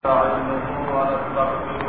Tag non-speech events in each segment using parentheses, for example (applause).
نستعينه ونستغفره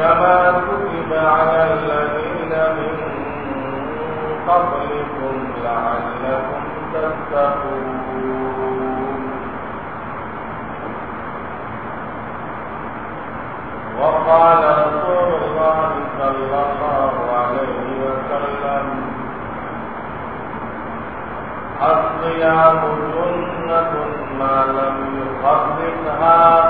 كما كتب على الذين من قبلكم لعلكم تتقون. وقال رسول الله صلى الله عليه وسلم الصيام جنة ما لم يخرجها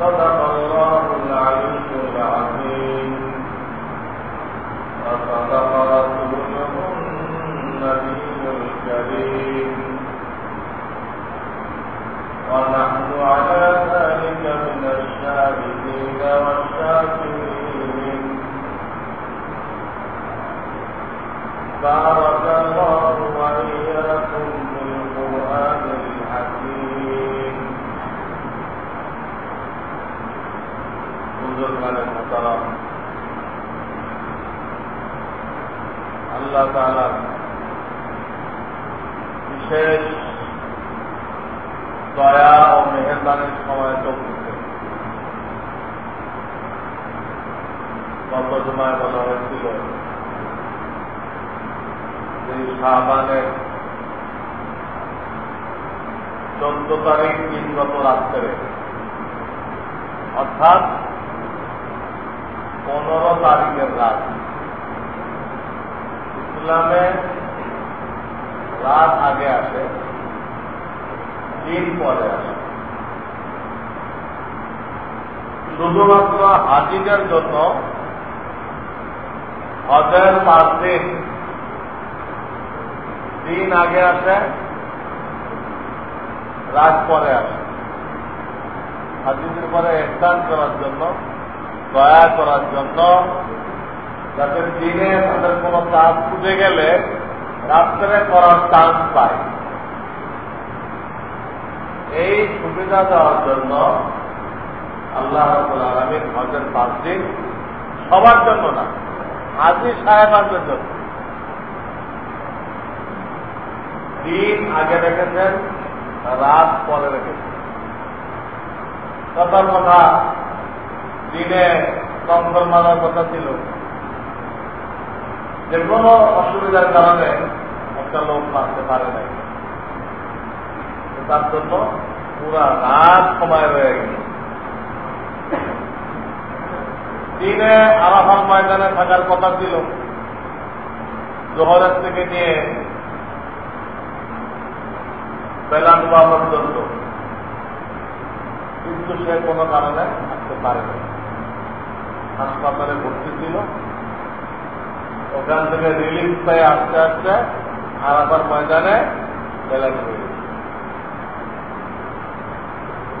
صدق الله العلي العظيم. وصدق رسوله النبي الكريم. ونحن على ذلك من الشاهدين والشاكرين. بارك الله বুজুর্গান মোতারাম আল্লাহ বিশেষ দয়া ও মেহরবানির সময় চলতেছে গত বলা হয়েছিল এই চোদ্দ তারিখ দিনগত রাত্রে, অর্থাৎ পনেরো তারিখের রাত। ইসলামে রাত আগে আসে, দিন পরে আসে। শুধুমাত্র হাজিদের জন্য হজের পাঁচ দিন। দিন আগে আসে, রাত পরে আসে। হাজিদের পরে স্থান করার জন্য দয়া করার জন্য যাতে দিনে তাদের কোন কাজ ছুটে গেলে রাত্রে করার চান্স পায়। এই সুবিধা দেওয়ার জন্য আল্লাহ আলমীর হজের পাঁচ দিন সবার জন্য না, হাজি সাহেবানদের জন্য। দিন আগে রেখেছেন, রাত পরে রেখেছেন। কথার কথা দিনে দমকল মারার কথা ছিল। যে কোনো অসুবিধার কারণে একটা লোক মারতে পারে নাই। তার জন্য পুরা রাত সময় রয়ে গেল দিনে আরাফার ময়দানে থাকার কথা ছিল। জোহরের থেকে নিয়ে বেলা ডুবা পর্যন্ত। কিন্তু সে কোনো কারণে আসতে পারে না হাসপাতালে ভর্তি ছিল। ওখান থেকে রিলিফ পেয়ে আস্তে আস্তে আরাফার ময়দানে গেছে।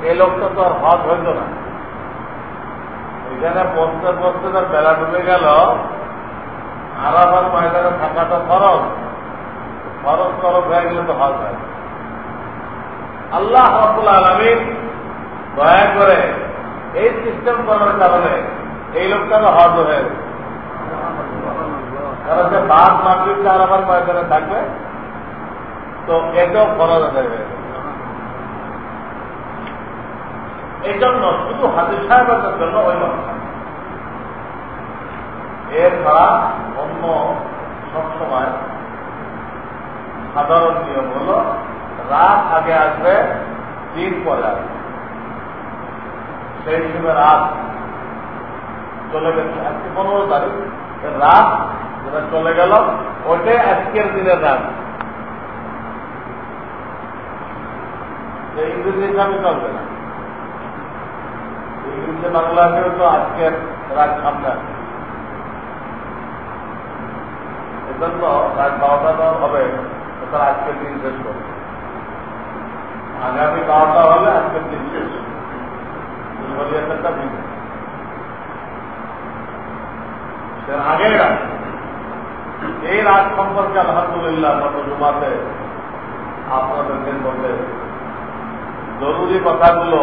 এই লোকটা তো আর হজ হইত না। এখানে বসতে বসতে তার বেলা ডুবে গেল। আরাফার ময়দানে থাকাটা ফরজ। ফরজ তরফ হয়ে গেলে তো হজ হয়। আল্লাহ রবুল আলমিন দয়া করে এই সিস্টেম করার কারণে এই লোকটা তো হজ হয়ে গেছে। কারণ যে বাদ মাগরিব তার আমার ময়দানে থাকবে? তো এটাও ফরজ হয়ে গেছে এই জন্য শুধু হাজির সাহেবের জন্য ওই লক্ষণ এছাড়া অন্য সবসময় সাধারণ নিয়ম হল, রাত আগে আসবে, দিন পরে আসবে। সেই হিসেবে রাত চলে গেছে আজকে পনেরো তারিখ রাত যেটা চলে গেল ওটাই আজকের দিনের রাত। ইংরেজি হিসাবে চলবে না। ইংরেজি বাংলাতেও তো আজকের রাত সামনে আছে। এজন্য রাত বারোটা দেওয়া হবে তারা আজকের দিন শেষ করবে। আগামী বারোটা হলে আজকের দিন শেষ। একটা দিন। আগের রাত। এই রাত সম্পর্কে আলহামদুলিল্লাহ গত জুমাতে আপনাদেরকে বলতে জরুরি কথাগুলো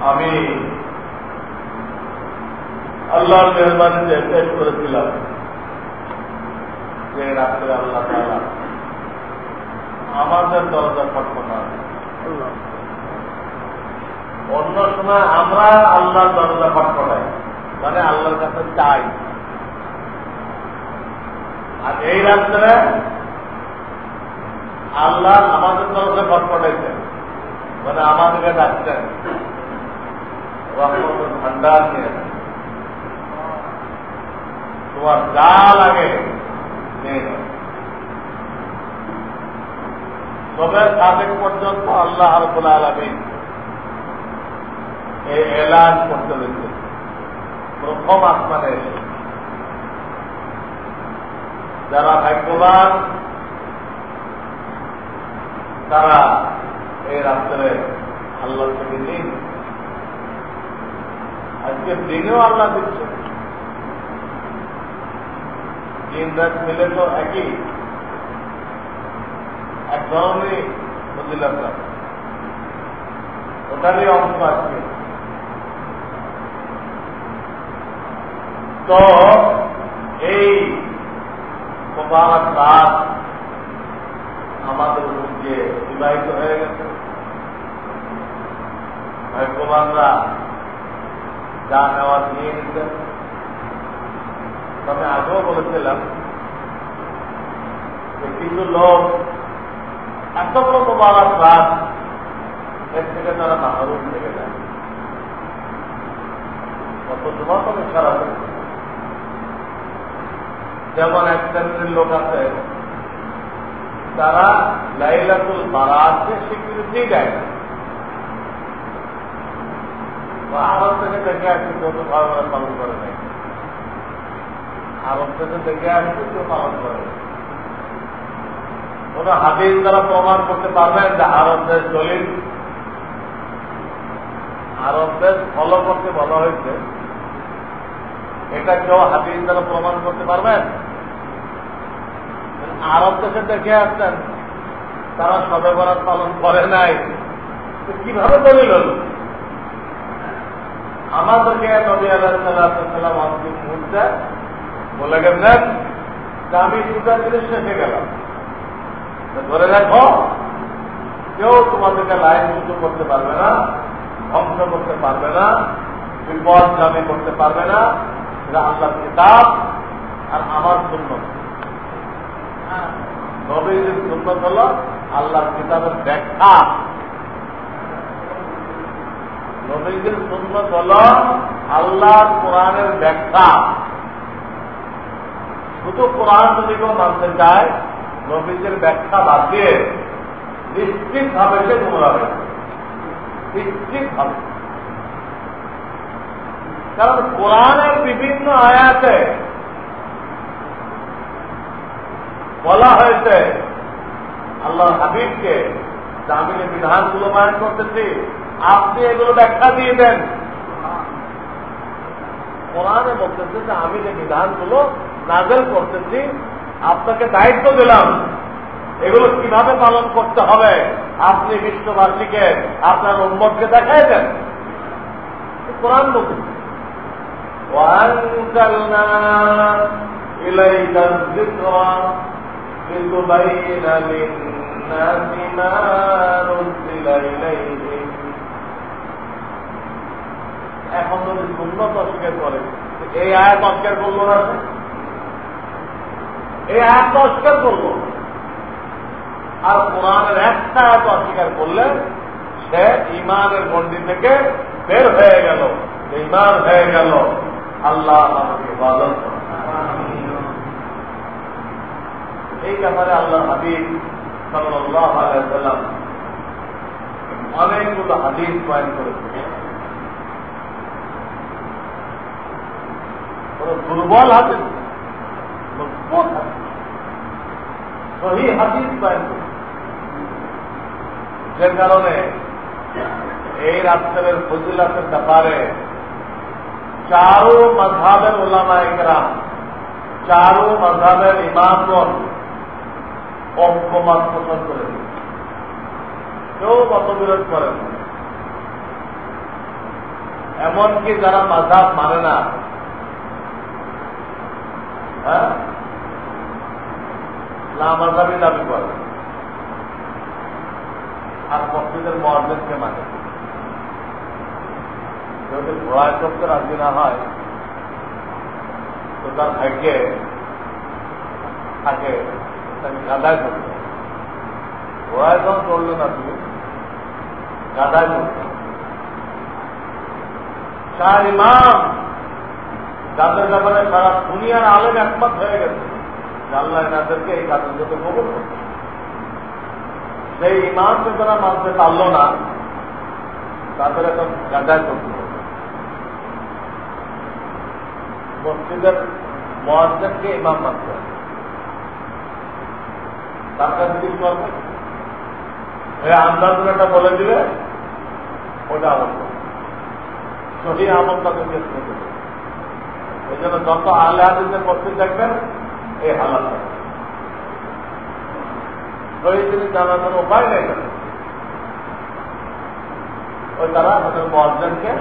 আমি আল্লাহর মেহরবানিতে পেশ করেছিলাম যে রাত্রে আল্লাহ তালা আমাদের দরজা ফটফটা অন্য সময় আমরা আল্লাহর দরজা ফটফটাই মানে আল্লাহর কাছে চাই। আর এই রাত্রে আল্লাহ আমাদের তরফে ফটফটাইছেন মানে আমাদেরকে ডাকছেন। ঠান্ডা নিয়ে। তোমার যা লাগে তবে সাবেক পর্যন্ত আল্লাহ রবুল আলমী এই এলান করতে দিচ্ছে প্রথম আসমানে এসে। যারা ভাগ্যবান, তারা এই রাত্রে আল্লাহ থেকে নিন আজকে দিনেও আল্লাহ দিচ্ছে দিন রাত মিলে তো একই। এক ধরনেরই ফজিলতা ওটারই অংশ আজকে। তো এই মোবারক রাত আমাদের মধ্যে বিবাহিত হয়ে গেছে। ভাগ্যবানরা যা নেওয়া নিয়ে নিতেন তবে আগেও বলেছিলাম যে কিছু লোক এত বড় মোবারক রাত এর থেকে তারা মাহরুম থেকে যায়। কত জমা তবে খারাপ যেমন এক শ্রেণির লোক আছে, তারা লাইলাতুল বারাতকে স্বীকৃতি দেয়। না আরব থেকে দেখে আসছে কেউ তো ভালোভাবে পালন করে নাই। আরব থেকে দেখে আসছে কেউ পালন করে কোন হাদিস দ্বারা প্রমাণ করতে পারবেন যে আরব দেশ দলিল আরব দেশ ফলো করতে বলা হয়েছে এটা কেউ হাদিস দ্বারা প্রমাণ করতে পারবেন। আরব দেশে দেখে আসছেন, তারা সবে বরাত পালন করে নাই। কীভাবে দলিল হল? আমাদেরকে নবী আল্লাহ অন্তিম মুহূর্তে বলে গেলেন আমি দুটা জিনিস শেখে গেলাম। ধরে রাখো, কেউ তোমাদেরকে লাইন শুরু করতে পারবে না, ধ্বংস করতে পারবে না, বিপদ দামি করতে পারবে না এটা আল্লাহর কিতাব আর আমার শূন্য নবীর শূন্য হল আল্লাহর কিতাবের ব্যাখ্যা। নবীদের শূন্য হল আল্লাহর কোরআনের ব্যাখ্যা। শুধু কোরআন যদি কেউ মানতে চায়, নবীদের ব্যাখ্যা বাদ দিয়ে নিশ্চিত ভাবে সে গুমরা হয়ে নিশ্চিত হবে কারণ কোরআনের বিভিন্ন আয়াতে বলা হয়েছে আল্লাহ হাবিবকে আমি যে বিধানগুলো মায়ন করতেছি। আপনি এগুলো ব্যাখ্যা দিয়ে দেন। কোরআনে বলতেছে যে আমি যে বিধানগুলো নাজেল করতেছি, আপনাকে দায়িত্ব দিলাম। এগুলো কীভাবে পালন করতে হবে? আপনি বিশ্ববাসীকে, আপনার উম্মতকে দেখাই দেন। কোরআন বলতে وأنزلنا إليك الذكر لتبين للناس ما نزل إليهم এখন যদি সুন্নত অস্বীকার করে এই আয়াত অস্বীকার করলো না এই আয়াত অস্বীকার করলো আর কোরআনের একটা আয়াত অস্বীকার করলে সে ইমানের গন্ডি থেকে বের হয়ে গেল ইমান হয়ে গেল আল্লাহ আমাকে ইবাদত এই ব্যাপারে আল্লাহ হাবিব সাল্লাহ আলাইসাল্লাম অনেকগুলো হাদিস পয়েন্ট করেছে দুর্বল হাদিস মজবুত হাদিস। সহি হাদিস করেছে যে কারণে এই রাত্রের ফজিলাতের ব্যাপারে চারো মজাবের ওলামা চারো মজাবের ইমামগণ ঐক্যমত পোষণ করে কেউ মতবিরোধ করেন এমনকি যারা মাঝাব মানে না হ্যাঁ? লামাজাবি দাবি করে। আর মসজিদের মহাজনকে মানে যদি ঘোড়ায় চড়তে রাজি না হয়, তো তার ভাগ্যে থাকে তাকে গাদায় চলতে ঘোড়ায় যখন না তুমি, গাদায় চলতে চার ইমাম, যাদের ব্যাপারে সারা দুনিয়ার আলেম একমত হয়ে গেছে আল্লাহ তাদেরকে এই কাজের যাতে কবল করছে সেই ইমামকে তারা মানতে পারল না, তাদের এখন গাদায় চলতে মসজিদের মহাজকে ইমাম মানতে হবে। তার কাছে কি করবে? এই আন্দাজটা বলে দিলে ওটা আমল সহি আমল তাদেরকে শুনে এই জন্য যত আলে হাদিসের মসজিদ দেখবেন, এই হালাত সহি জিনিস জানানোর উপায় নেই। ওই তারা ওদের মহাজনকে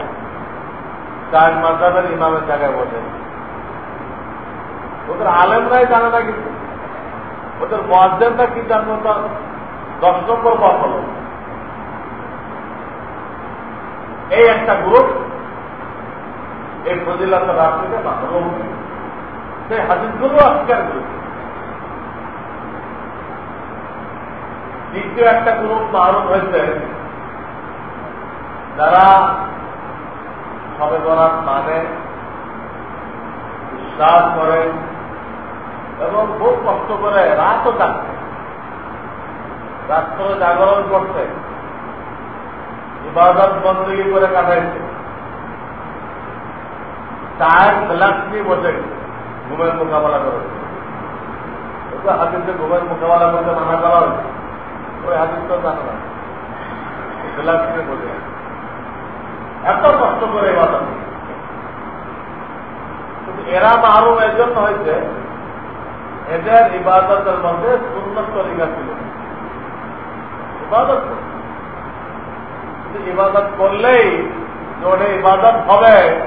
চার মাজাবের ইমামের জায়গায় বসে। ওদের আলেমরাই জানে না কিন্তু ওদের মহাজনটা কি জানব তার দশ নম্বর পথ হল এই একটা গ্রুপ এই ফজিলাত রাত সেই হাদিসগুলো অস্বীকার করেছে দ্বিতীয় একটা গ্রুপ মাহরুম হয়েছে। যারা সবে বরাত মানে বিশ্বাস করে এবং খুব কষ্ট করে রাতও কাটছে। রাত্র জাগরণ করছে। ইবাদত বন্দী করে কাটাইছে। চায়ের গ্লাস বসে ঘুমের মোকাবেলা করেছে। হাতিতে ঘুমের মোকাবেলা করতে মানা করা হয়েছে। ওই হাতির তো জানে না। গ্লাস বসে এত কষ্ট করে ইবাদত। এরা মারুম এর জন্য হয়েছে এদের ইবাদতের মধ্যে সুন্দর তরিকা ছিল। ইবাদত ইবাদত করলেই ওটা ইবাদত হবে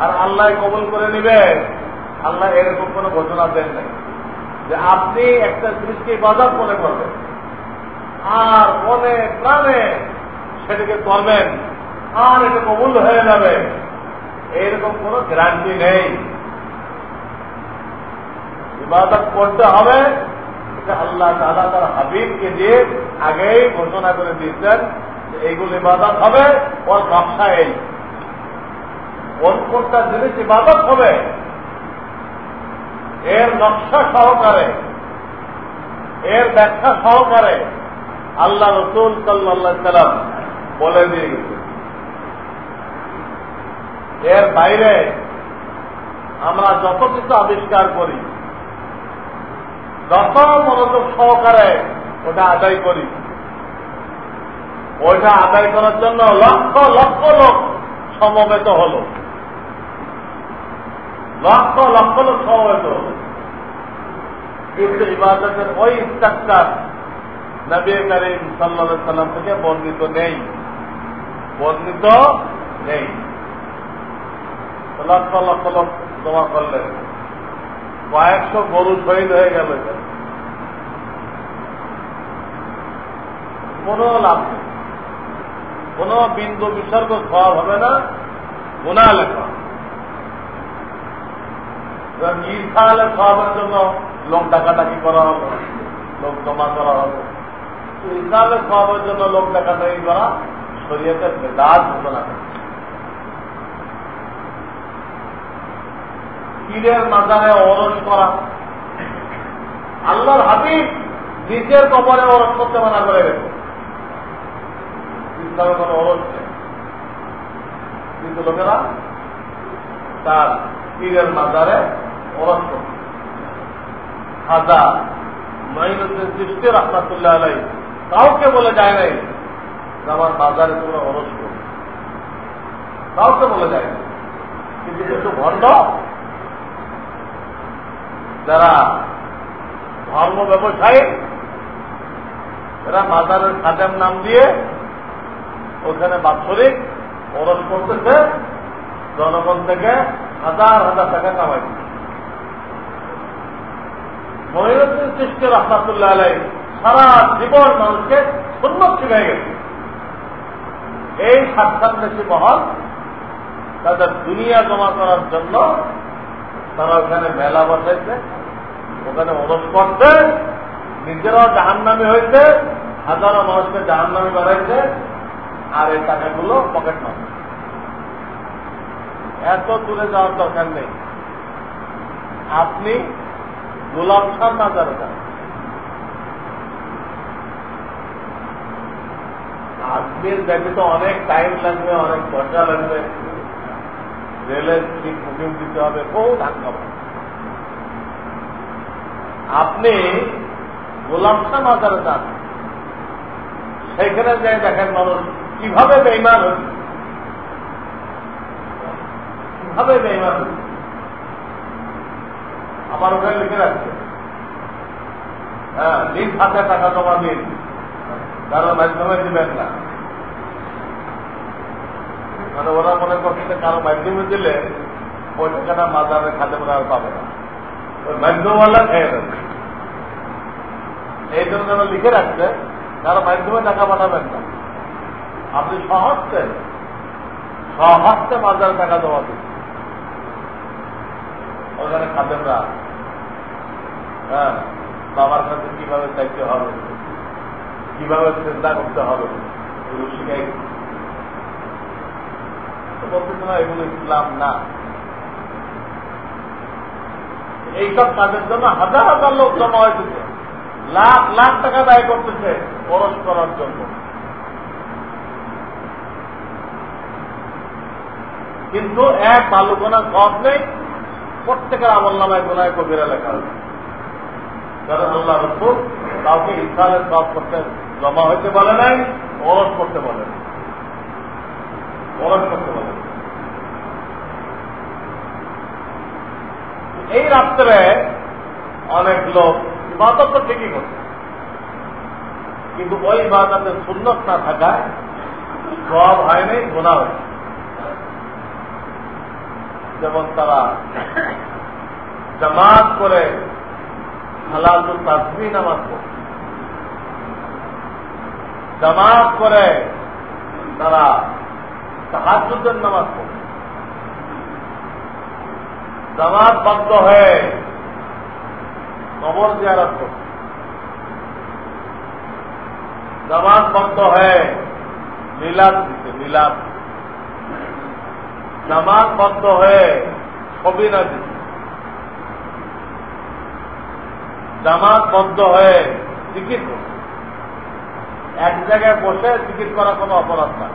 আর আল্লাহ কবুল করে নিবে। আল্লাহ এরকম কোন ঘোষণা দেন নাই যে আপনি একটা জিনিসকে ইবাদত মনে করবেন আর মনে প্রাণে সেটাকে করবেন আর এটা কবুল হয়ে যাবে। এইরকম কোন গ্যারান্টি নেই। ইবাদত করতে হবে। আল্লাহ তালা তার হাবিবকে দিয়ে আগেই ঘোষণা করে দিয়েছেন এইগুলো ইবাদত হবে, ওর নকশা এই। কোন কোনটা জিনিস ইবাদত হবে, এর নকশা সহকারে, এর ব্যাখ্যা সহকারে আল্লাহ রসুল সাল্লা সাল্লাম বলে দিয়ে গেছে। এর বাইরে আমরা যত কিছু আবিষ্কার করি যত মনোযোগ সহকারে ওটা আদায় করি। ওইটা আদায় করার জন্য লক্ষ লক্ষ লোক সমবেত হল। লক্ষ লক্ষ লোক সমবেত হল। কিন্তু ইবাদতের ওই স্ট্রাকচার নবী করিম সাল্লা সাল্লাম থেকে বর্ণিত নেই। বর্ণিত নেই। লক্ষ লক্ষ লোক জমা করলেন। কয়েকশো গরু শহীদ হয়ে গেল কোন লাভ নেই। কোন বিন্দু বিসর্গ সব হবে না, গুণা লেখা। ঈর্ষালে সবের জন্য লোক ডাকাডাকি করা হবে, লোক জমা করা হবে। ঈর্ষালে সবের জন্য লোক ডাকাডাকি করা শরীয়তের বেদাত ঘোষণা করে পীরের মাজারে অরস করা। আল্লাহর হাবিব নিজের কবরে অরস করতে মানা করে গেছে। কিন্তু লোকেরা তার পীরের মাজারে অরস করছে। খাজা আলাই কাউকে বলে যায় নাই আমার বাজারে তোমরা অরস কাউকে বলে যায় কিন্তু কিছু ভণ্ড। যারা ধর্ম ব্যবসায়ী, এরা মাজারের খাদেম নাম দিয়ে ওখানে বাৎসরিক ওরস করতেছে, জনগণ থেকে হাজার হাজার টাকা কামাই মহিনুদ্দিন সৃষ্টি রহমাতুল্লাহ আলাই সারা জীবন মানুষকে সুন্নত শিখাই গেছে। এই সাক্ষাৎ বেশি মহল তাদের দুনিয়া জমা করার জন্য তারা ওখানে মেলা বসাইছে। ওখানে অনুষ করছে নিজেরাও জাহান্নামি হয়েছে হাজারো মানুষকে জাহান্নামি বানাইছে, আর এই টাকাগুলো পকেট মারছে। এত দূরে যাওয়ার দরকার নেই। আপনি গোলাপ খান বাজারে যান আজকের ব্যাগে তো অনেক টাইম লাগবে, অনেক পয়সা লাগবে। রেলের টিকিট বুকিং দিতে হবে, বহু ধাক্কা আপনি গোলাপটা বাজারে যান সেখানে যাই দেখেন মানুষ কীভাবে বেইমান হচ্ছে। কীভাবে বেইমান হচ্ছে। আমার ওখানে লিখে রাখছে। হ্যাঁ নিজ হাতে টাকা জমা দিন। কারও মাধ্যমে দিবেন না। মানে ওরা মনে করছে কারও মাধ্যমে দিলে ওই টাকাটা মাজারে খাতে আর পাবে না। মাধ্যমওয়ালা খেয়ে দেবে এই জন্য যেন লিখে রাখছে কারও মাধ্যমে টাকা পাঠাবেন না। আপনি সহজতে সহজতে মাজারে টাকা জমা দিন। ওখানে খাদেমরা হ্যাঁ বাবার কাছে কীভাবে চাইতে হবে? কীভাবে চিন্তা করতে হবে? এগুলো শিখাই না এগুলো ইসলাম না। এইসব কাজের জন্য হাজার হাজার লোক জমা হয়েছে লাখ লাখ টাকা ব্যয় করতেছে খরচ করার জন্য। কিন্তু এক ভালো গোনা সব নেই, প্রত্যেকের আমল নামায় গোনায় কবিরা লেখা হয়েছে আল্লাহ রসুল কাউকে ইসলামের সব করতে জমা হইতে বলে নাই ওরস করতে বলে ওরস করতে বলে এই রাত্রে অনেক লোক ইবাদত তো ঠিকই করছে। কিন্তু ওই ইবাদতের সুন্নত না থাকায় সব হয়নি গোনা হয়েছে। যেমন তারা জামাত করে হালাতুল তাজমি নামাজ পড়ে। জামাত করে তারা তাহাজুদের নামাজ পড়ে। জামাত বন্ধ হয়ে কবর জিয়ারত করছে জামাত বন্ধ হয়ে মিলাদ দিচ্ছে মিলাদ। জামাত বন্ধ হয়ে ছবি না দিচ্ছে জামাত বন্ধ হয়ে টিকিট এক জায়গায় বসে জিকির করা কোনো অপরাধ না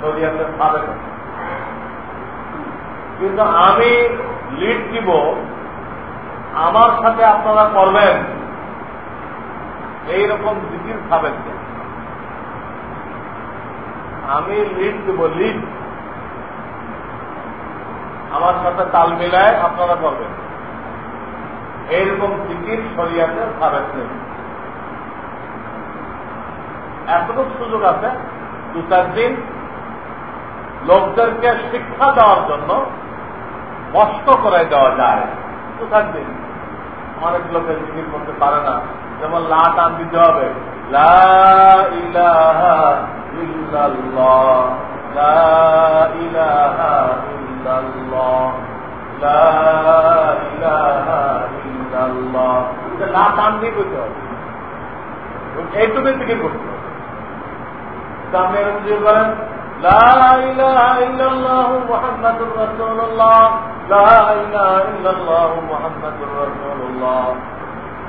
শরীয়তের সাবেক কিন্তু আমি লিড দিব আমার সাথে আপনারা করবেন। এইরকম জিকির খাবেন আমি লিড দিব লিড আমার সাথে তাল মিলায় আপনারা করবেন। এইরকম জিকির শরিয়াতে খাবেন নেই এতটুকু সুযোগ আছে, দু চার দিন লোকদেরকে শিক্ষা দেওয়ার জন্য কষ্ট করে দেওয়া যায়। দু চার দিন। অনেক লোকে জিকির করতে পারে না। যেমন লা টান দিতে হবে। লা লা লা করতে হবে। এইটুকু জিকির করতে হবে। আপনি এরকম জিকির করেন? لا إله إلا الله محمد رسول الله لا إله إلا الله محمد رسول الله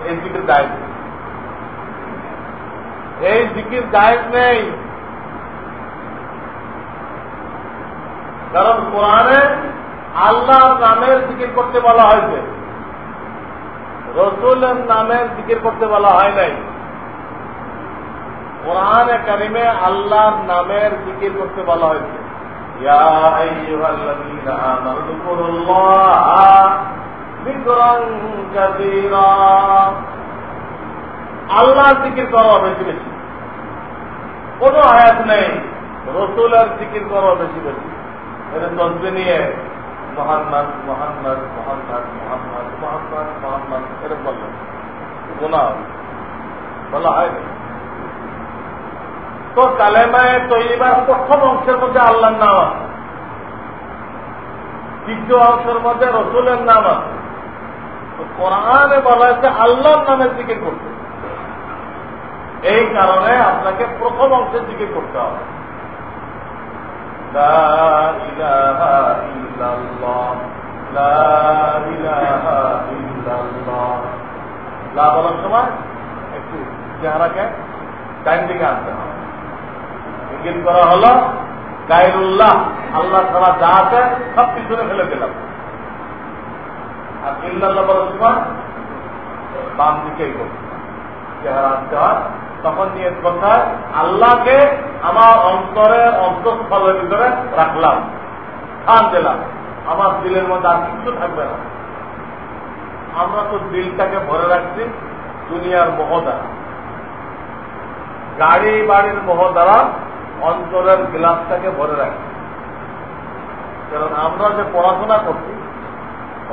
এই জিকির দায়িত্ব এই জিকির দায়িত্ব নেই কারণ কোরআনে আল্লাহর নামের জিকির করতে বলা হয়েছে রসুলের নামের জিকির করতে বলা হয় নাই কোরআনে কারিমে আল্লাহর নামের জিকির করতে বলা হয়েছে। আল্লাহ জিকির করো বেশি বেশি। কোন আয়াত নেই, রসুলের জিকির করো বেশি বেশি। এটা তসবে নিয়ে মোহাম্মদ মোহাম্মদ মোহাম্মদ মোহাম্মদ মোহাম্মদ মোহাম্মদ এরকম বললেন গোনা বলা হয় তো কালেমায় তৈরিবার প্রথম অংশের মধ্যে আল্লাহর নাম আছে। দ্বিতীয় অংশের মধ্যে রসুলের নাম আছে। কোরআনে বলা হয়েছে আল্লাহর নামের দিকে করতে। এই কারণে আপনাকে প্রথম অংশের দিকে করতে হবে। বলার সময় একটু চেহারাকে ডাইন দিকে আনতে হবে। জিকির করা হলো, গায়রুল্লাহ, আল্লাহ ছাড়া যা আছে সব পিছনে ফেলে দিলাম। আর ইল্লাল্লাহ বলার সময় বাম দিকেই করতে চেহারা আনতে তখন নিয়ে কথা আল্লাহকে আমার অন্তরের অন্তঃস্থলের ভিতরে রাখলাম খান দিলাম। আমার দিলের মধ্যে আর কিছু থাকবে না। আমরা তো দিলটাকে ভরে রাখছি দুনিয়ার মোহ দ্বারা গাড়ি, বাড়ির মোহ দ্বারা অন্তরের গ্লাসটাকে ভরে রাখি। কারণ আমরা যে পড়াশোনা করছি,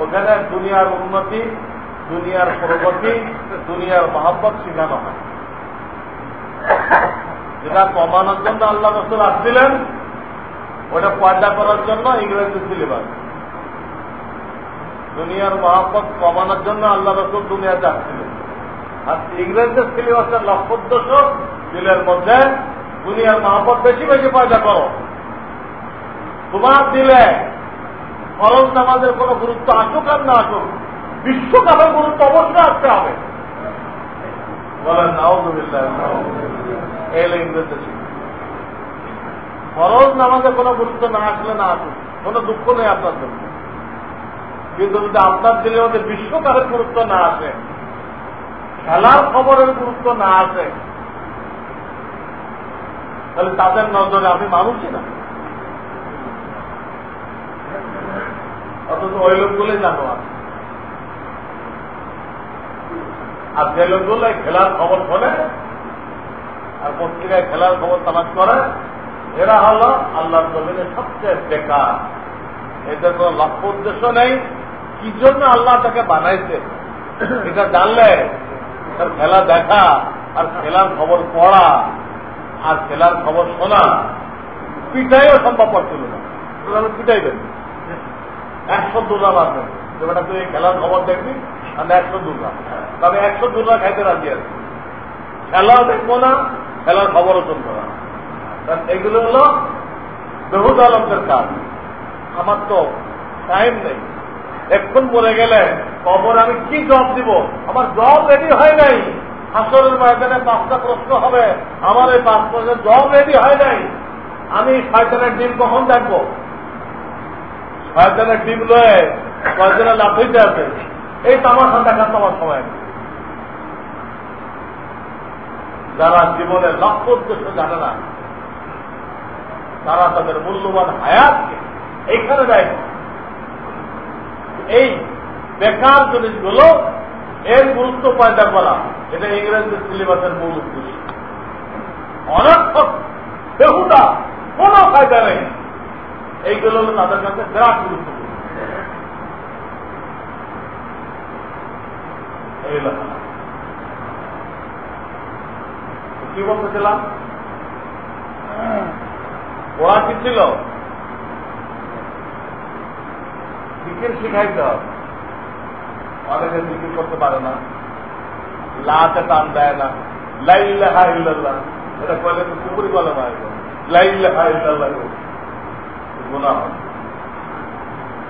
ওখানে দুনিয়ার উন্নতি, দুনিয়ার প্রগতি, দুনিয়ার মহাব্বত শিখানো হয়। যেটা কমানোর জন্য আল্লাহ রসুল আসছিলেন, ওটা পয়দা করার জন্য ইংরেজি সিলেবাস। দুনিয়ার মহাব্বত কমানোর জন্য আল্লাহ রসুল দুনিয়াতে আসছিলেন। আর ইংরেজের সিলেবাসের লক্ষ্য উদ্দেশ্য দিলের মধ্যে দুনিয়ার মহাপত বেশি বেশি পয়দা করো তোমার দিলে ফরজ নামাজের কোন গুরুত্ব আসুক আর না আসুক, বিশ্বকাপের গুরুত্ব অবশ্যই আসতে হবে। ফরজ নামাজে কোনো গুরুত্ব না আসলে না আসুক, কোনো দুঃখ নেই আপনার জন্য। কিন্তু যদি আপনার দিলের মধ্যে বিশ্বকাপের গুরুত্ব না আসে, খেলার খবরের গুরুত্ব না আসে তাহলে তাদের নজরে আমি মানুষই না। অথচ ওই লোকগুলোই জানো আর যে লোকগুলো খেলার খবর শোনে, আর পত্রিকায় খেলার খবর তালাশ করে, এরা হল আল্লাহর জমিনে সবচেয়ে বেকার। এদের কোন লক্ষ্য উদ্দেশ্য নেই। কি জন্য আল্লাহ তাকে বানাইছে? এটা জানলে তার খেলা দেখা, আর খেলার খবর পড়া আর খেলার খবর শোনা পিঠাইও সম্ভব ছিল না। পিঠাইবেন একশো দুর্গা বাঁধবেন যে বেটা তুই খেলার খবর দেখবি আমি একশো দুর্গা। তবে একশো দুর্গা খাইতে রাজি আছে। খেলা দেখব না, খেলার খবরও শুনব না। কারণ এগুলো হলো বেহুদ আলমদের কাজ। আমার তো টাইম নেই। এখন মরে গেলে কবর আমি কি জব দিব? আমার জব রেডি হয় নাই। হাসরের ময়দানে পাঁচটা প্রশ্ন হবে। আমার এই পাঁচ প্রশ্নের জব রেডি হয় নাই। আমি শয়তানের ডিম কখন দেখব? শয়তানের ডিম লয়ে কয়েকজনে লাফাইতে আছে। এই তামাশা দেখার তোমার সময় যারা জীবনের লক্ষ্য উদ্দেশ্য জানে না, তারা তাদের মূল্যবান হায়াতকে এইখানে দেয়। এই বেকার জিনিসগুলো এর গুরুত্ব পয়দা করা এটা ইংরেজদের সিলেবাসের মূল উদ্দেশ্য। অনর্থক, বেহুদা, কোন ফায়দা নেই। এইগুলো হলো তাদের কাছে বিরাট গুরুত্বপূর্ণ। কি বলতেছিলাম? ওরা কি ছিল? শিখাইতে হবে? অনেকে জিকির করতে পারে না। লাতে টান দেয় না। লাইল্লাহা ইল্লাল্লাহ। এটা কয়লে তো কুপুরি বলে মায়ের লাইল্লাহা ইল্লাল্লাহ। গুণা হবে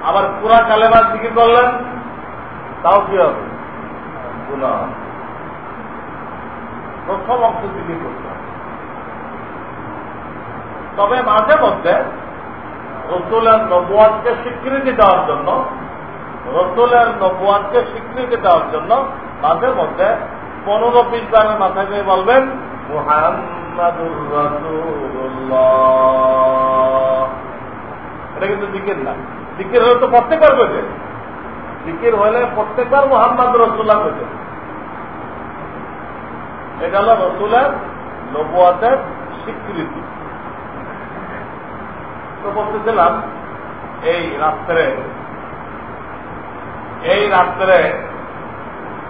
আবার পুরা কালেমার জিকির করলেন, তাও কি হবে? গুণা প্রথম অংশ জিকির করতে তবে মাঝে মধ্যে রসুলের নবুয়াদকে স্বীকৃতি দেওয়ার জন্য রসুলের নবুয়াদকে স্বীকৃতি দেওয়ার জন্য মাঝে মধ্যে পনেরো বিশ বারের মাথায় গিয়ে বলবেন এটা কিন্তু দিকের না। দিকের হলে তো প্রত্যেকবার বেঁচে দিকের হলে প্রত্যেকবার মোহাম্মদ রসুল্লাহ বেঁচে এটা হলো রসুলের নবুয়াদের স্বীকৃতি। তো বলতেছিলাম, এই রাত্রে এই রাত্রে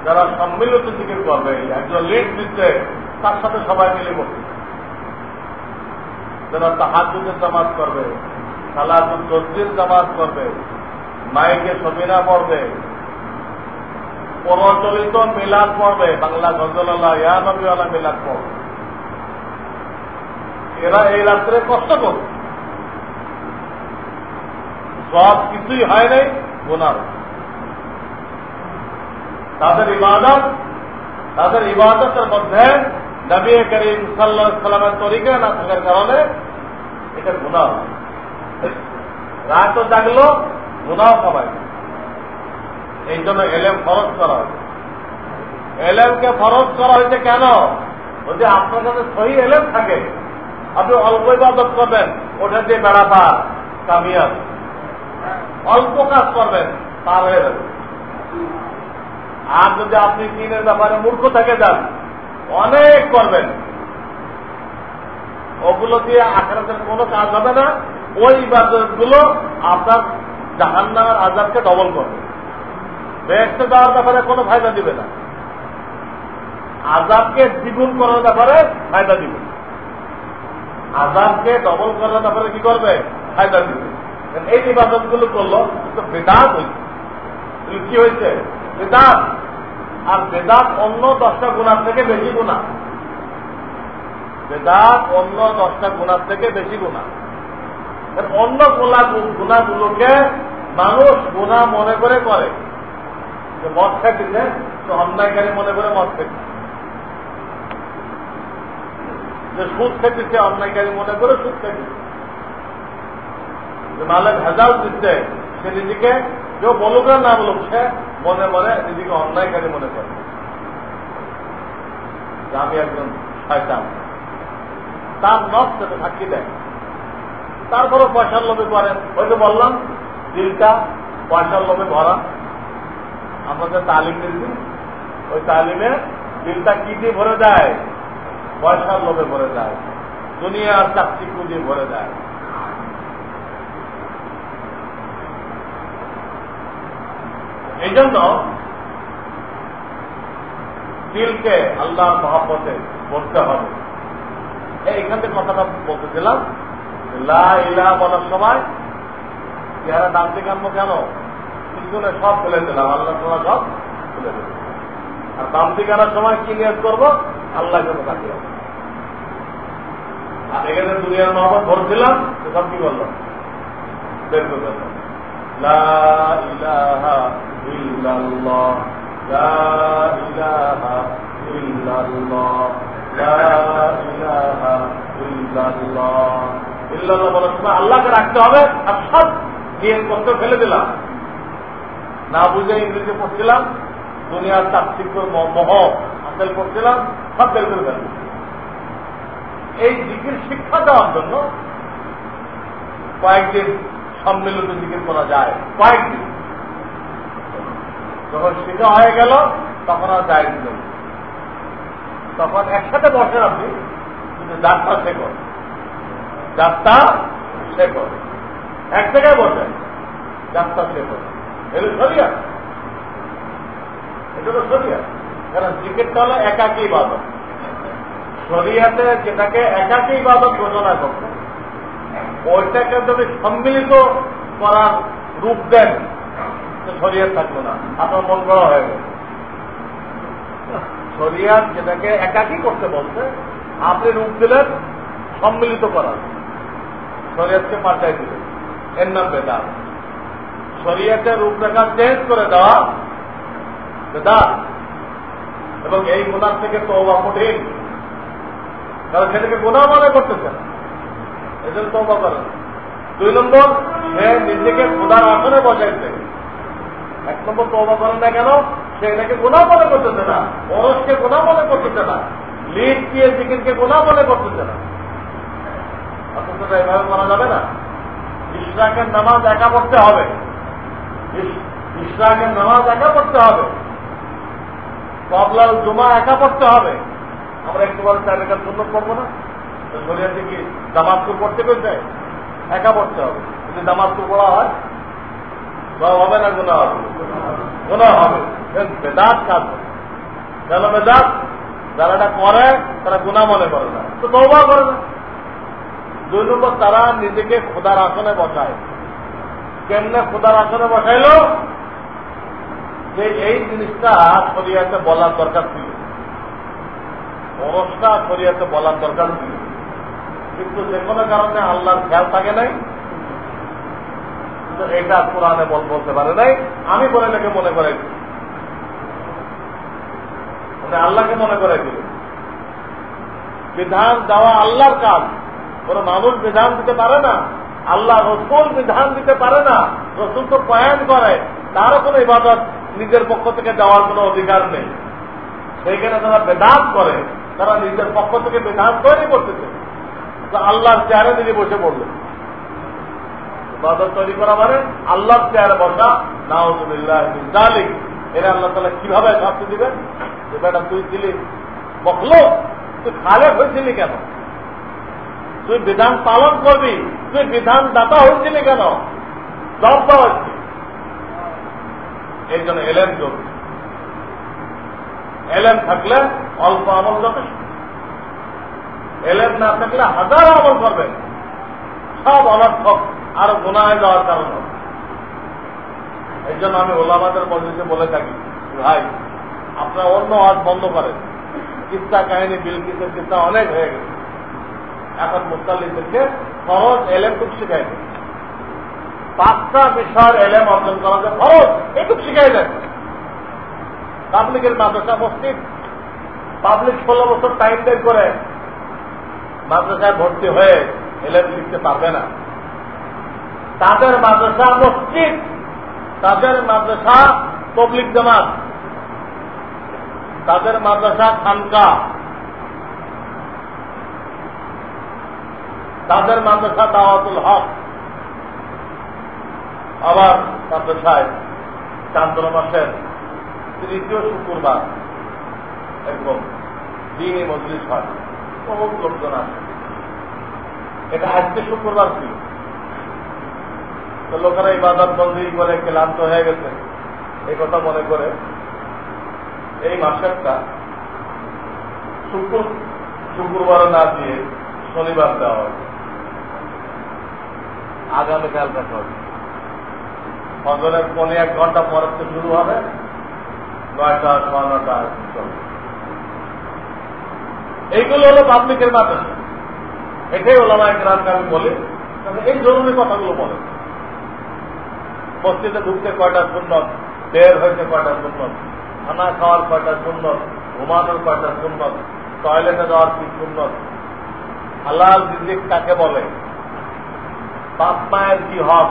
যারা সম্মিলিত জিকির করবে, একজন লিড দিচ্ছে, তার সাথে সবাই মিলে বসে যারা তাহাজুদের জামাত করবে সালাতুল তসজির জামাত করবে মাইকে সবিনা পড়বে, প্রচলিত মিলাদ পড়বে, বাংলা গজলাল্লাহ ইয়া নবীওয়ালা মিলাদ পড়বে। এরা এই রাত্রে কষ্ট করবে। সব কিছুই হয় নাই গোনার তাদের ইবাদত, তাদের ইবাদতের মধ্যে নবী করিম সাল্লাহ সাল্লামের তরিকা না থাকার কারণে এটা গুণা রাতও জাগলো গুণাও কমায়। এই জন্য এলেম ফরজ করা হয়েছে। এলেমকে ফরজ করা হয়েছে কেন? যদি আপনার কাছে সহি এলেম থাকে। আপনি অল্প ইবাদত করবেন, ওটা দিয়ে বেড়াপা কামিয়াব। অল্প কাজ করবেন, পার হয়ে যাবে। আর যদি আপনি দিনের ব্যাপারে মূর্খ থেকে যান, অনেক করবেন। ওগুলো দিয়ে আখড়াতের কোনো কাজ হবে না। ওই ইবাদতগুলো আপনার জাহান্নামের আজাদকে ডবল করবে। বেহেস্তে দেওয়ার ব্যাপারে কোনো ফায়দা দিবে না। আজাদকে দ্বিগুণ করার ব্যাপারে ফায়দা দিবে। আজাদকে ডবল করার ব্যাপারে কি করবে? ফায়দা দিবে। এই ইবাদতগুলো করল তো বেদাত হয়েছে কি হয়েছে বেদাত। আর বেদাত অন্য দশটা গুণার থেকে বেশি গুণা। বেদাত অন্য দশটা গুণার থেকে বেশি গুণা। অন্য গোলা গুণাগুলোকে মানুষ গুণা মনে করে করে। মদ খাইতেছে তো অন্যায়কারী মনে করে মদ খেতে যে সুদ খেতেছে অন্যায়কারী মনে করে সুদ খেতেছে যে মালে ভেজাল দিচ্ছে সে নিজেকে, কেউ বলুক না বলুক, সে মনে মনে নিজেকে অন্যায়কারী মনে করে। আমি একজন শয়তান। তার নখ সেটা সাক্ষী দেয়। তারপরে পয়সার লোভে করেন ওই তো বললাম, দিলটা পয়সার লোভে ভরা। আমাদের তালিম দিচ্ছি ওই তালিমে দিলটা কি দিয়ে ভরে দেয় পয়সার লোভে ভরে দেয় দুনিয়ার চাকচিক্য দিয়ে ভরে দেয় এই জন্য দিলকে আল্লাহ মহাপতে বলতে হবে। এইখান থেকে কথাটা বলতেছিলাম ইলা বলার সময় চেহারা থেকে আনব কেন? পিছনে সব ফেলে দিলাম, আল্লাহ সব ফেলে দিলাম। আর দাম আনার সময় কি নিয়োগ করব? আল্লাহ জন্য তাকে আর এখানে দুনিয়ার মহব্বত ভরছিলাম সব কি বললাম? বের করে দিলাম। আল্লাহকে রাখতে হবে আর সব কষ্ট ফেলে দিলাম। না বুঝে ইংরেজি পড়ছিলাম, দুনিয়ার তাত্ত্বিক মহ করছিলাম সব বের করে এই দিকের শিক্ষা দেওয়ার জন্য কয়েকদিন সম্মিলিত জিকির করা যায়। কয়েকদিন। যখন শেখা হয়ে গেল, তখন আর যায় দিল তখন একসাথে বসেন আপনি, কিন্তু যাত্রা শেখর যাত্রা শেখর এক জায়গায় বসেন, যাত্রা শেখর এগুলো সরিয়া এটা তো সরিয়া কারণ ক্রিকেটটা হলো একাকি ইবাদত। শরিয়াতে যেটাকে একাকি ইবাদত ঘোষণা করতো ওইটাকে যদি সম্মিলিত করার রূপ দেন শরিয়াত থাকল না। আপনার মন করা হয়ে গেল। শরিয়াত যেটাকে একাকি করতে বলছে, আপনি রূপ দিলেন, সম্মিলিত করার। শরিয়াতকে পাল্টাই দিলেন। এর নাম বেদাত। শরিয়াতের রূপরেখা চেঞ্জ করে দেওয়া বেদাত। এবং এই গুণার থেকে তো কঠিন। কারণ সেটাকে গুণা মনে করতেছে না। এজন্য তৌবা করেন। দুই নম্বর, সে নিজেকে খোদার আসনে বসাইছে এক নম্বর তৌবা করেন না কেন? সে এটাকে গুণা মনে করতেছে না। অরসকে গুণা মনে করতেছে না। লিড দিয়ে জিকিরকে গুণা মনে করতেছে না। অথচ এভাবে করা যাবে না। ইশরাকের নামাজ একা পড়তে হবে। ইশরাকের নামাজ একা পড়তে হবে। কবলাল জমা একা পড়তে হবে। আমরা একটু বলে চার রেখার জন্য না। শরীয়তে কি দামাজপুর পড়তে পেরেছে একা পড়তে হবে। যদি দামাজপুর পড়া হয় হবে না গোনা হবে। গোনা হবে। বেদাত কাজ কেন বেদাত? যারা এটা করে, তারা গুণা মনে করে না। তো তৌবা করে না। দুই নম্বর, তারা নিজেকে খোদার আসনে বসায়। কেমনে খোদার আসনে বসাইল? যে এই জিনিসটা শরিয়াতে বলার দরকার ছিল। অবস্থা শরিয়াতে বলার দরকার ছিল। কিন্তু যে কোনো কারণে আল্লাহর খেয়াল থাকে নাই। কিন্তু এটা কোরআনে বল বলতে পারে নাই, আমি বলে এটাকে মনে করে মানে আল্লাহকে মনে করে দিল বিধান দেওয়া আল্লাহর কাজ। কোন মানুষ বিধান দিতে পারে না, আল্লাহ রসুল বিধান দিতে পারে না, রসুল তো পয়ান করে, তারও কোনো ইবাদত নিজের পক্ষ থেকে দেওয়ার কোনো অধিকার নেই। সেইখানে তারা বেদাত করে, তারা নিজের পক্ষ থেকে বিধান তৈরি করতেছে। তো আল্লাহর চেয়ারে তিনি বসে পড়লেন। ইবাদত তৈরি করা মানে আল্লাহর চেয়ারে বসা। নাউজুবিল্লাহ এরা আল্লাহ তালা কীভাবে শাস্তি দিবেন? যে বেটা, তুই ছিলি বকলো তুই খালেক হয়েছিলি কেন? তুই বিধান পালন করবি, তুই বিধান দাতা হয়েছিলি কেন? জব হচ্ছে এই জন্য এলেন জরুরি। এলেন থাকলে অল্প আমল যথেষ্ট। এলেন না থাকলে হাজার আমল করবেন। সব অনর্থক। আর গুণায় যাওয়ার কারণ এই জন্য আমি ওলামাদের মধ্যে বলে থাকি, ভাই, আপনার অন্য হাত বন্ধ করেন। কিস্তা কাহিনী, বিলকিসের কিস্তা অনেক হয়ে গেছে। এখন মুস্তালিদেরকে সহজ এলেমটুক শিখাই দেন। পাঁচটা বিষয়ের এলেম অর্জন করা যায় খরচ এটুক শিখাই দেন। পাবলিকের মাদ্রাসা মসজিদ, পাবলিক ষোলো বছর টাইম বের করে মাদ্রাসায় ভর্তি হয়ে এলেম শিখতে পারবে না। তাদের মাদ্রাসা মসজিদ তাদের মাদ্রাসা পাবলিক জামাত, তাদের মাদ্রাসা খানকা, তাদের মাদ্রাসা দাওয়াতুল হক। আবার মাদ্রাসায় চান্দ্র মাসের তৃতীয় শুক্রবার একদম দিনই মজলিস হয়। বহুত লোকজন আছে এটা আজকে শুক্রবার ছিল। তো লোকেরা এই ইবাদত বন্দি করে ক্লান্ত হয়ে গেছে। এই কথা মনে করে এই মাসেরটা শুক্র শুক্রবার না দিয়ে শনিবার দেওয়া হবে। আগামীকাল দেখা হবে ফজরের পনে এক ঘণ্টা পরের তো শুরু হবে। নয়টা সোয়া নটা চলবে। এইগুলো হলো পাবলিকের মাদ্রাসা এটাই ওলামা একরামকে আমি বলি। এই জরুরি কথাগুলো বলে মসজিদে ঢুকতে কয়টা সুন্নত? বের হয়েছে কয়টা সুন্নত? খানা খাওয়ার কয়টা সুন্নত? ঘুমানোর কয়টা সুন্নত? টয়লেটে যাওয়ার কি সুন্নত? হালাল রিজিক কাকে বলে? বাপ মায়ের কি হক?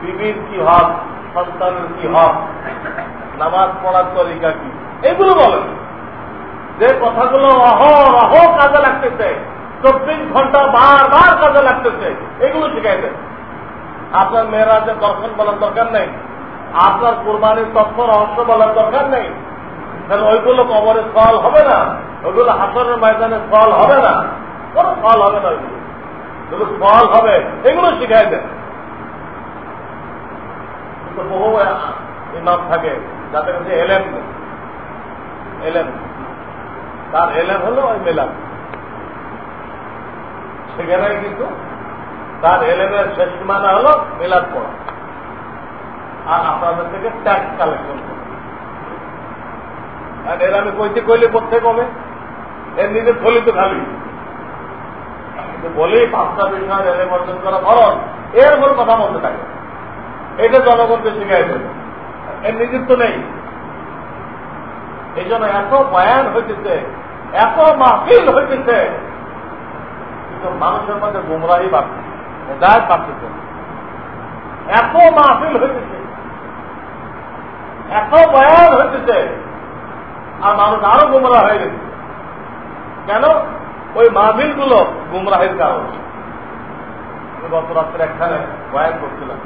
বিবির কি হক? সন্তানের কি হক? নামাজ পড়ার তরিকা কি? এগুলো বলেন যে কথাগুলো অহরহ কাজে লাগতেছে, চব্বিশ ঘণ্টা বারবার কাজে লাগতেছে, এগুলো শিখাই দেন আপনার মেয়েরা যে দর্শন বলার দরকার নেই। আপনার কোরবানির তথ্য, রহস্য বলার দরকার নেই। তাহলে ওইগুলো কবরে ফল হবে না। ওইগুলো হাসনের ময়দানে ফল হবে না। কোন ফল হবে না ওইগুলো। ফল হবে, এগুলো শিখাই দেন। বহু ইমাম থাকে যাদের কাছে এলেন এলেন তার এলেন হলো ওই মেলাম সেখানে কিন্তু। তার এলেমের শেষ সীমানা হলো মেলাদ পড়া। আর আপনাদের থেকে ট্যাক্স কালেকশন আর এর আমি কইতে কইলে করতে কবে এর নিজের থলি তো খালি। বলি পাঁচটা বিষয় এলে অর্জন করা খরচ এর উপর কথা বলতে থাকে। এটা জনগণকে শিখাই দেবে। এর নিজের তো নেই। এই জন্য এত বয়ান হইতেছে, এত মাহফিল হইতেছে। কিন্তু মানুষের মধ্যে গুমরাহি বাড়ছে। হেদায়ত বাড়তেছে এত মাহফিল হইতেছে, এত বয়ান হইতেছে, আর মানুষ আরও গুমরা হয়ে গেছে। কেন? ওই মাহফিলগুলো গুমরাহের কারণ। গত রাত্রে একখানে বয়ান করছিলাম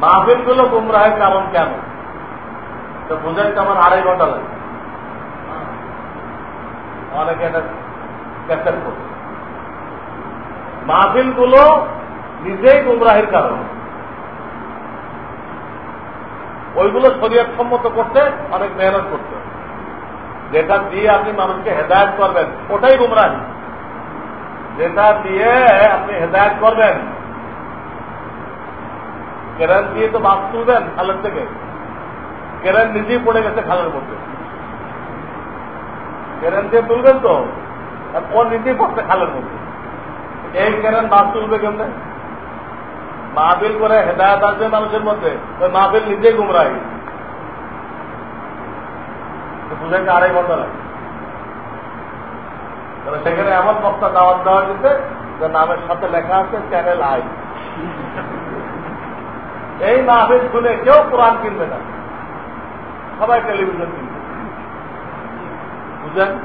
মাহফিলগুলো গুমরাহের কারণ কেন? তো বুঝাইতে আমার আড়াই ঘণ্টা লাগে। অনেকে এটা ক্যাপ্চার করছে। মাহফিলগুলো নিজেই গুমরাহের কারণ। ওইগুলো শরীয়ত সম্মত করতে, অনেক মেহনত করতে যেটা দিয়ে আপনি মানুষকে হেদায়ত করবেন, ওটাই গুমরাহি। যেটা দিয়ে আপনি হেদায়ত করবেন, কেরান দিয়ে তো বাস তুলবেন খালের থেকে। কেরান নিজেই পড়ে গেছে খালের মধ্যে। কেরান দিয়ে তুলবেন তো ও নিজেই পড়ছে খালের মধ্যে। এই কেরান বাস তুলবে কেমনে? মাহবিল করে হেদায়ত আসবে মানুষের মধ্যে ওই মাহবিল নিজেই গুমরাহি। বুঝাইতে আড়াই ঘণ্টা লাগে সেখানে এমন বক্তা দাওয়াত দেওয়া দিতে যে নামের সাথে লেখা আছে চ্যানেল আই। এই মাহফিল শুনে কেউ কোরআন কিনবে না। সবাই টেলিভিশন কিনবে। বুঝলেন?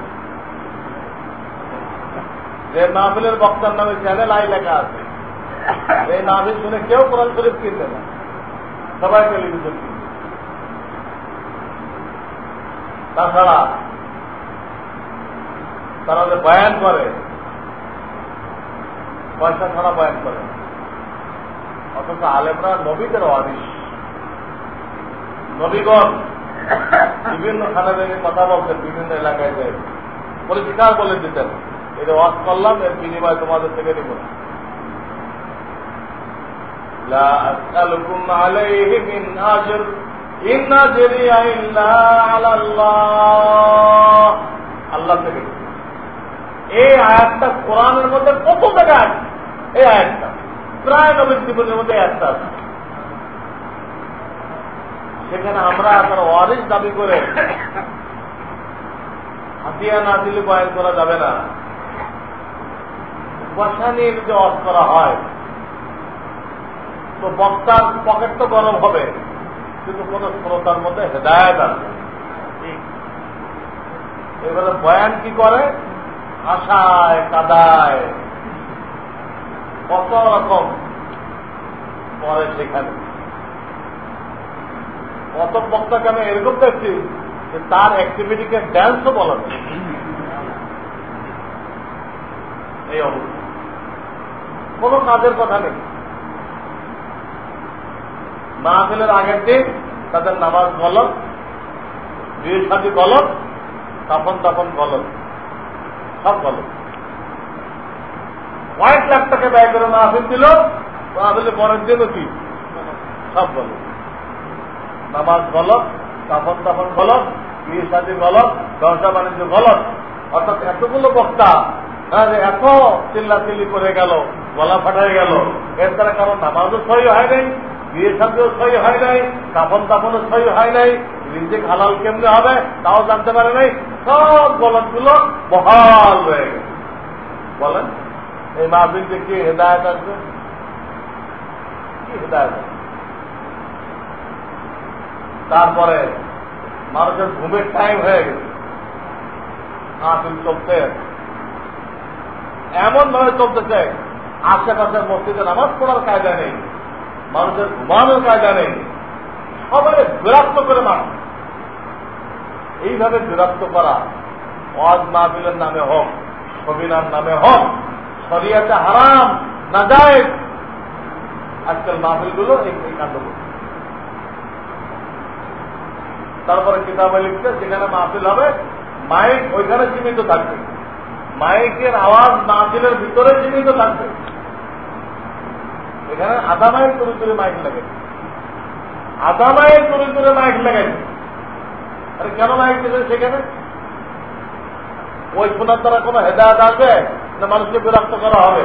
যে মাহফিলের বক্তার নামে চ্যানেল আই লেখা আছে। এই মাহফিল শুনে কেউ কোরআন শরীফ কিনবে না। সবাই টেলিভিশন কিনবে তাছাড়া তারা যে বয়ান করে, পয়সা ছাড়া বয়ান করে। অথচ আলেমরা নবীদের ওয়ারিস নবীগণ বিভিন্ন খানাদানি কথা বলতেন, বিভিন্ন এলাকায় যায় পরিষ্কার বলে দিতেন এটা ওয়াজ করলাম, এর বিনিময় তোমাদের থেকে নিব لا أسألكم عليه من أجر إن أجري إلا على الله আল্লাহ থেকে এই আয়াতটা কোরআনের মধ্যে কত জায়গায় এই আয়াতটা প্রায় নবীর জীবনের মধ্যে আয়াতটা আছে সেখানে আমরা আপনার ওয়ারিস দাবি করে হাতিয়া না দিলে বয়ন করা যাবে না পয়সা নিয়ে যদি অফ করা হয় তো বক্তার পকেট তো গরম হবে, কিন্তু কোন শ্রোতার মধ্যে হেদায়ত আসবে। এবারে বয়ান কি করে? আশায় কাদায়। কত রকম পরে সেখানে। কত বক্তাকে আমি এরকম দেখছি যে তার অ্যাক্টিভিটিকে ড্যান্সও বলা যায় এই অবস্থা। কোন কাজের কথা নেই। মাহফিলের আগের দিন তাদের নামাজ গলত বিয়ে সাথী গলত তখন তখন গলত সব গলত কয়েক লাখ টাকা ব্যয় করে মাহফিল দিল মাহফিলে পরের দিনও কি? সব গলত নামাজ গলত তখন তখন গলত বিয়ে সাথী গলত ব্যবসা বাণিজ্য গলত অর্থাৎ এতগুলো বক্তা হ্যাঁ যে এত চিল্লা চিল্লি করে গেল, গলা ফাটাই গেল, এর দ্বারা কারণ নামাজও সহি হয় নাই বিয়ে সাথেও সই হয় নাই কাপন তাপনও সই হয় নাই, রিজিক হালাল কেমনে হবে তাও জানতে পারে নাই, সব গলতগুলো বহাল হয়ে গেছে। বলেন, এই মাহফিলকে কি হেদায়ত আসবে কি হেদায়ত তারপরে মানুষের ঘুমের টাইম হয়ে গেছে। মাহফিল চলতে এমন ভাবে চলতেছে আশেপাশে মসজিদে নামাজ পড়ার কায়দা নেই। মানুষের ঘুমানোর কায়দা নেই। সবাই বিরাক্ত করে মানুষ এইভাবে বিরাক্ত করা ওয়াজ মাহবিলের নামে হোক, সবিনার নামে হোক, শরিয়াতে হারাম না যায় আজকাল মাহফিলগুলো এই কাণ্ড করছে তারপরে কিতাবে লিখছে, যেখানে মাহফিল হবে, মাইক ওইখানে সীমিত থাকবে। মাইকের আওয়াজ মাহফিলের ভিতরে সীমিত থাকবে। এখানে আধা মাইল তরি মাইক লাগে আধা মাইল তরি মাইক লাগাইছে। আরে কেন মাইক দিয়েছে সেখানে? ওই শোনার দ্বারা কোনো হেদায়ত আসবে না মানুষকে বিরক্ত করা হবে?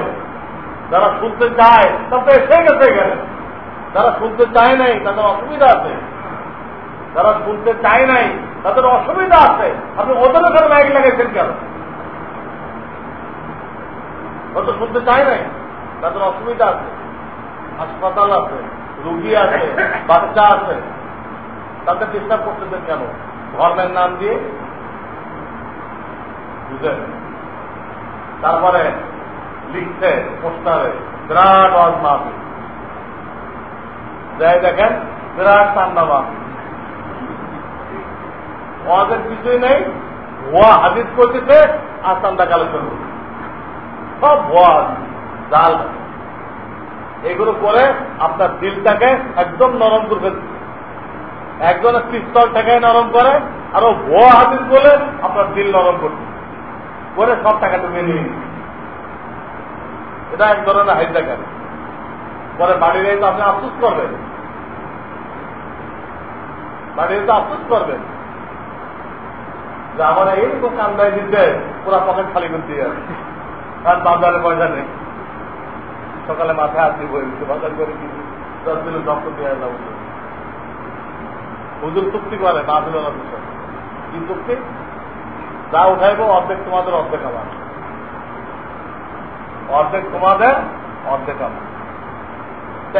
যারা শুনতে চায়, তারা তো এসে গেছে এখানে। যারা শুনতে চায় নাই, তাদের অসুবিধা আছে। যারা শুনতে চায় নাই, তাদের অসুবিধা আছে। আপনি ওদের ওখানে মাইক লাগাইছেন কেন? হয়তো শুনতে চায় নাই, তাদের অসুবিধা আছে। হাসপাতাল আছে রুগী আছে (laughs) বাচ্চা আছে তাদের ডিস্টার্ব করতেছেন কেন? ধর্মের নাম দিয়ে? বুঝলেন তারপরে লিখছে পোস্টারে বিরাট ওয়াজ মাহফিল যাই দেখেন বিরাট ঠান্ডা মাহফিল কিছুই নেই ভুয়া হাদিস করতেছে আর চান্দা কালেকশন সব ভুয়া জাল। এগুলো করে আপনার দিলটাকে একদম নরম করে ফেলছে একজনের পিস্তলটাকে নরম করে, আরও ভুয়া হাদিস বলে আপনার দিল নরম করবে। করে সব টাকা তুমি নিয়ে এটা এক ধরনের হাইজাকার। পরে বাড়ি তো আপনি আফসুস করবেন। বাড়ি তো আফসুস করবেন। যে আমার এইরকম কান্দায় দিতে পুরা পকেট খালি করে দিয়ে কারণ বাজারে পয়সা নেই। সকালে মাথায় আসি বলছে বাজার করে কিছু দশ দিনের দক্ষ দিয়ে এলাম হুজুর চুক্তি করে না দিল না কি চুক্তি যা উঠাইবো, অর্ধেক তোমাদের, অর্ধেক আমার। অর্ধেক তোমাদের, অর্ধেক আমার।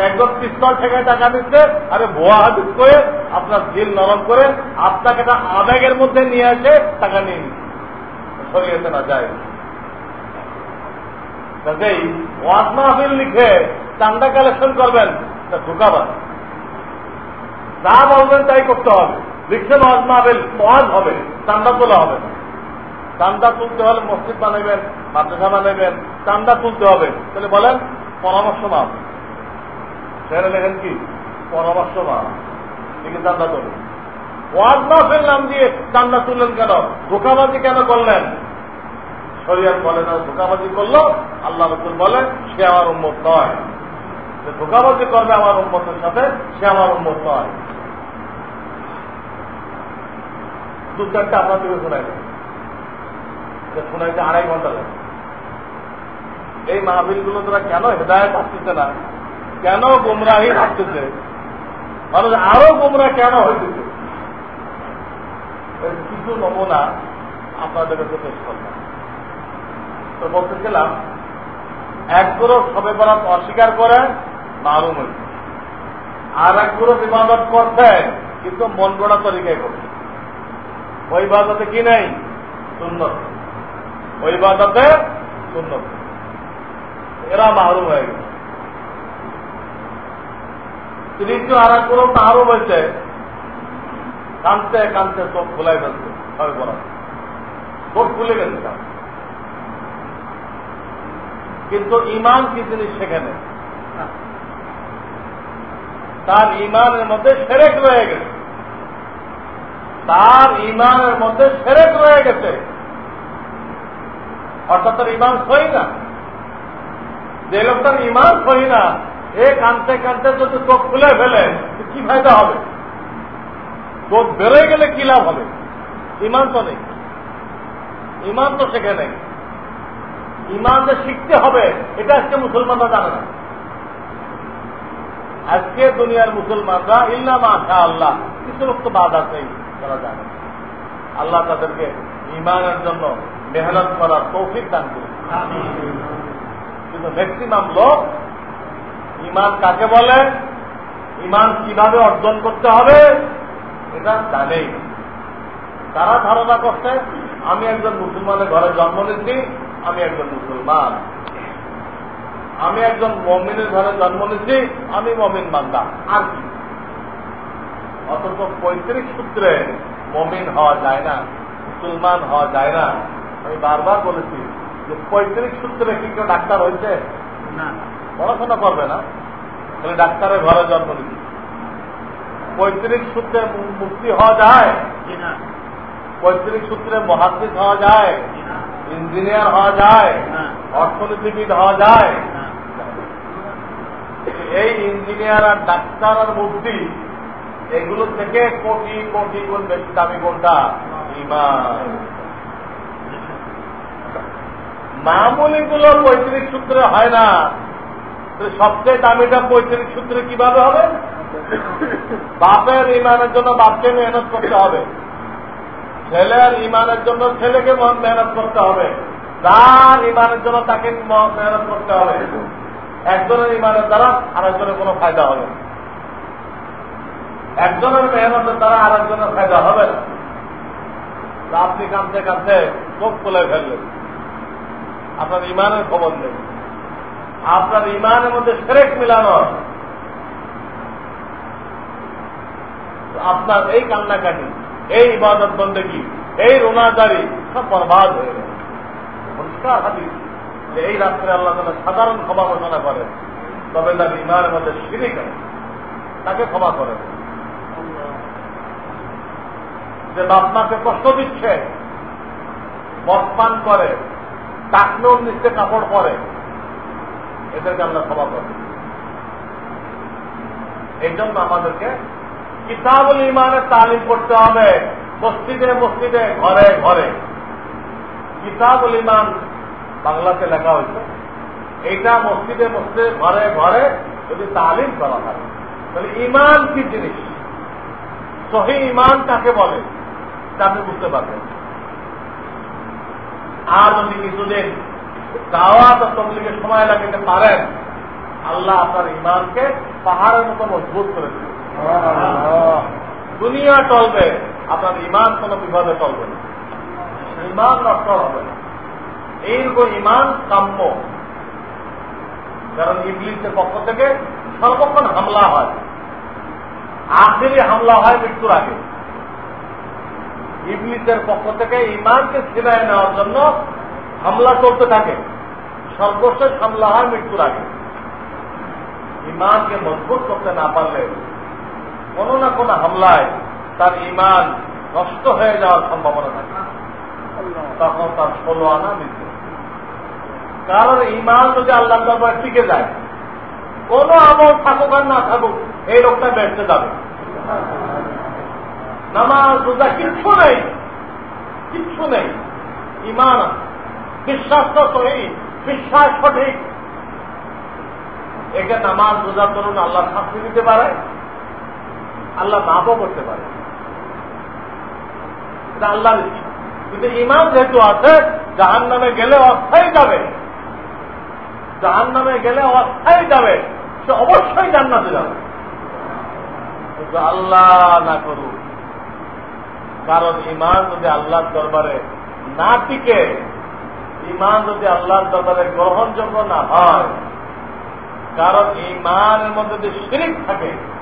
একদম পিস্তল থেকে টাকা দিচ্ছে, আরে ভুয়া হাদিস করে আপনার দিল নরম করে আপনাকে আবেগের মধ্যে নিয়ে আসে টাকা নিয়ে নিচ্ছে। সরিয়েতে না যায়। ওয়াজ মাহফিল লিখে চান্দা কালেকশন করবেন, তা ঢুকাবার যা বলবেন তাই করতে হবে। লিখছেন ওয়াজ মাহফিল ওয়াজ হবে, চান্দা তোলা হবে চান্দা তুলতে হলে মসজিদ বানাবেন মাদ্রাসা বানাবেন চান্দা তুলতে হবে। তাহলে বলেন, পরামর্শ মাপ সেখানে লেখেন কি? পরামর্শ মাপ লিখে চান্দা তোলেন। ওয়াজ মাহফিল নাম দিয়ে চান্দা তুললেন কেন? ধোকাবাজি কেন করলেন? শরিয়াত বলে না ধোকাবাজি করল, আল্লাহ রসুল বলে, সে আমার উন্মত নয়। যে ধোকাবাজি করবে আমার উন্মতের সাথে, সে আমার উন্মত নয়। দু চারটা আপনার থেকে শোনাই শোনাইতে আড়াই ঘণ্টা লাগে। এই মাহবিলগুলো তোরা কেন হেদায়ত আসতেছে না? কেন গুমরাহি আসতেছে মানুষ আরও গুমরা কেন হইতেছে? কিছু নমুনা আপনাদের কাছে পেশ করলাম। তো বলতে গেলাম এক গ্রুপ সবে বরাত অস্বীকার করে, মারুম হয়েছে আর এক গ্রুপ ইবাদত করছে, কিন্তু মন গড়া তরিকায় করছে। ওই বাদতে কি নেই? সুন্নত। ওই বাদতে সুন্নত। এরা মাহরুম হয়ে গেছে। তৃতীয় আর এক গ্রুপ মাহরুম হয়েছে। কানতে কানতে চোখ খোলাই ফেলছে। সবে বরাত চোখ খুলে গেছে কান কিন্তু ইমান কি জিনিস সেখানে? তার ইমানের মধ্যে সেরেক রয়ে গেছে। তার ইমানের মধ্যে সেরেক রয়ে গেছে। অর্থাৎ তার ইমান সই না। যে লোকটার ইমান সই না, এ কানতে কানতে যদি চোখ খুলে ফেলে কি ফায়দা হবে? চোখ বেড়ে গেলে কি লাভ হবে? ইমান তো নেই। ইমান তো সেখানে নেই। ইমান যে শিখতে হবে, এটা আজকে মুসলমানরা জানে না। আজকে দুনিয়ার মুসলমানরা, ইল্লা মাশা আল্লাহ কিছু লোক তো বাদ আছে, তারা জানে আল্লাহ তাদেরকে ইমানের জন্য মেহনত করার তৌফিক দান করে কিন্তু ম্যাক্সিমাম লোক, ইমান কাকে বলে? ইমান কীভাবে অর্জন করতে হবে, এটা জানেই তারা ধারণা করছে, আমি একজন মুসলমানের ঘরে জন্ম নিচ্ছি আমি একজন মুসলমান। আমি একজন মমিনের ঘরে জন্ম নিচ্ছি আমি মমিন বান্দা। আর কি? অথচ পৈতৃক সূত্রে মমিন হওয়া যায় না মুসলমান হওয়া যায় না। আমি বারবার বলেছি যে পৈতৃক সূত্রে কি কেউ ডাক্তার হয়েছে? না। পড়াশোনা করবে না। তাহলে ডাক্তারের ঘরে জন্ম নিচ্ছি পৈতৃক সূত্রে মুক্তি হওয়া যায়? পৈতৃক সূত্রে মহাদ্দিস হওয়া যায়? ইঞ্জিনিয়ার হওয়া যায় অর্থনীতিবিদ হওয়া যায়। এই ইঞ্জিনিয়ার আর ডাক্তার আর মুক্তি এগুলো থেকে কোটি কোটি গুণ বেশি দামি কোনটা? ইমান। মামুলি গুলো পৈতৃক সূত্রে হয় না। সবচেয়ে দামিটা পৈতৃক সূত্রে কীভাবে হবে? বাপের ইমানের জন্য বাপকে মেহনত করতে হবে। ছেলের ইমানের জন্য ছেলেকে মহ- মেহনত করতে হবে। তার ইমানের জন্য তাকে মেহনত করতে হবে। একজনের ইমানের দ্বারা আরেকজনের কোনো ফায়দা হবে একজনের মেহনতের দ্বারা আরেকজনের ফায়দা হবে না। আপনি কাঁদতে কাঁদতে চোখ খুলে ফেললেন। আপনার ইমানের খবর নেই। আপনার ইমানের মধ্যে সেরেক মিলানো আপনার এই কান্নাকাটি এই ইবাদত বন্দেগি, এই রোনাদারি সব বরবাদ হয়ে গেল পরিষ্কার হাদিস যে এই রাত্রে আল্লাহ তালা সাধারণ ক্ষমা ঘোষণা করেন তবে তার ইমানের মধ্যে শিরিক আছে। তাকে ক্ষমা করেন যে বাপ মাকে কষ্ট দিচ্ছে মদপান করে, টাকনোর নিচে কাপড় পরে, এদেরকে আমরা ক্ষমা করি এই জন্য আমাদেরকে কিতাবুল ইমানের তালিম করতে হবে। মসজিদে মসজিদে, ঘরে ঘরে। কিতাবুল ইমান বাংলাতে লেখা হয়েছে। এইটা মসজিদে মসজিদে, ঘরে ঘরে যদি তালিম করা হয় তাহলে ইমান কি জিনিস? সহি ইমান কাকে বলে? তা আপনি বুঝতে পারবেন। আর যদি কিছুদিন দাওয়াত ও তবলিগের সময় লাগাতে পারেন, আল্লাহ আপনার ইমানকে পাহাড়ের মতো মজবুত করে দেবে দুনিয়া চলবে, আপনার ইমান কোন বিভাগে চলবে না। ইমান নষ্ট হবে না। এইরকম ইমান কাম্য। কারণ ইংলিশের পক্ষ থেকে সর্বক্ষণ হামলা হয়। আখেরি হামলা হয় মৃত্যুর আগে। ইবলিসের পক্ষ থেকে ইমানকে ছিনায় নেওয়ার জন্য হামলা চলতে থাকে। সর্বশেষ হামলা হয় মৃত্যুর আগে। ইমানকে মজবুত করতে না পারলে কোনো না কোনো হামলায় তার ইমান নষ্ট হয়ে যাওয়ার সম্ভাবনা থাকে। তখন তার ষোলো আনা মৃত্যু। কারণ ইমান যদি আল্লাহ দরবার টিকে যায়, কোনো আমল থাকুক আর না থাকুক, এই লোকটা বেঁচে যাবে। নামাজ, রোজা, কিচ্ছু নেই। কিচ্ছু নেই। ইমান বিশ্বাস তো সহি। বিশ্বাস সঠিক। একে নামাজ, রোজা করুন, আল্লাহ শাস্তি দিতে পারে। আল্লাহ মাফও করতে পারে। এটা আল্লাহর ইচ্ছা। কিন্তু ইমান যেহেতু আছে জাহান নামে গেলে অস্থায়ী যাবে। জাহান নামে গেলে অস্থায়ী যাবে। সে অবশ্যই জান্নাতে যাবে। কিন্তু আল্লাহ না করুন কারণ ইমান যদি আল্লাহর দরবারে না টিকে ইমান যদি আল্লাহর দরবারে গ্রহণযোগ্য না হয়, কারণ ইমানের মধ্যে যদি শিরিক থাকে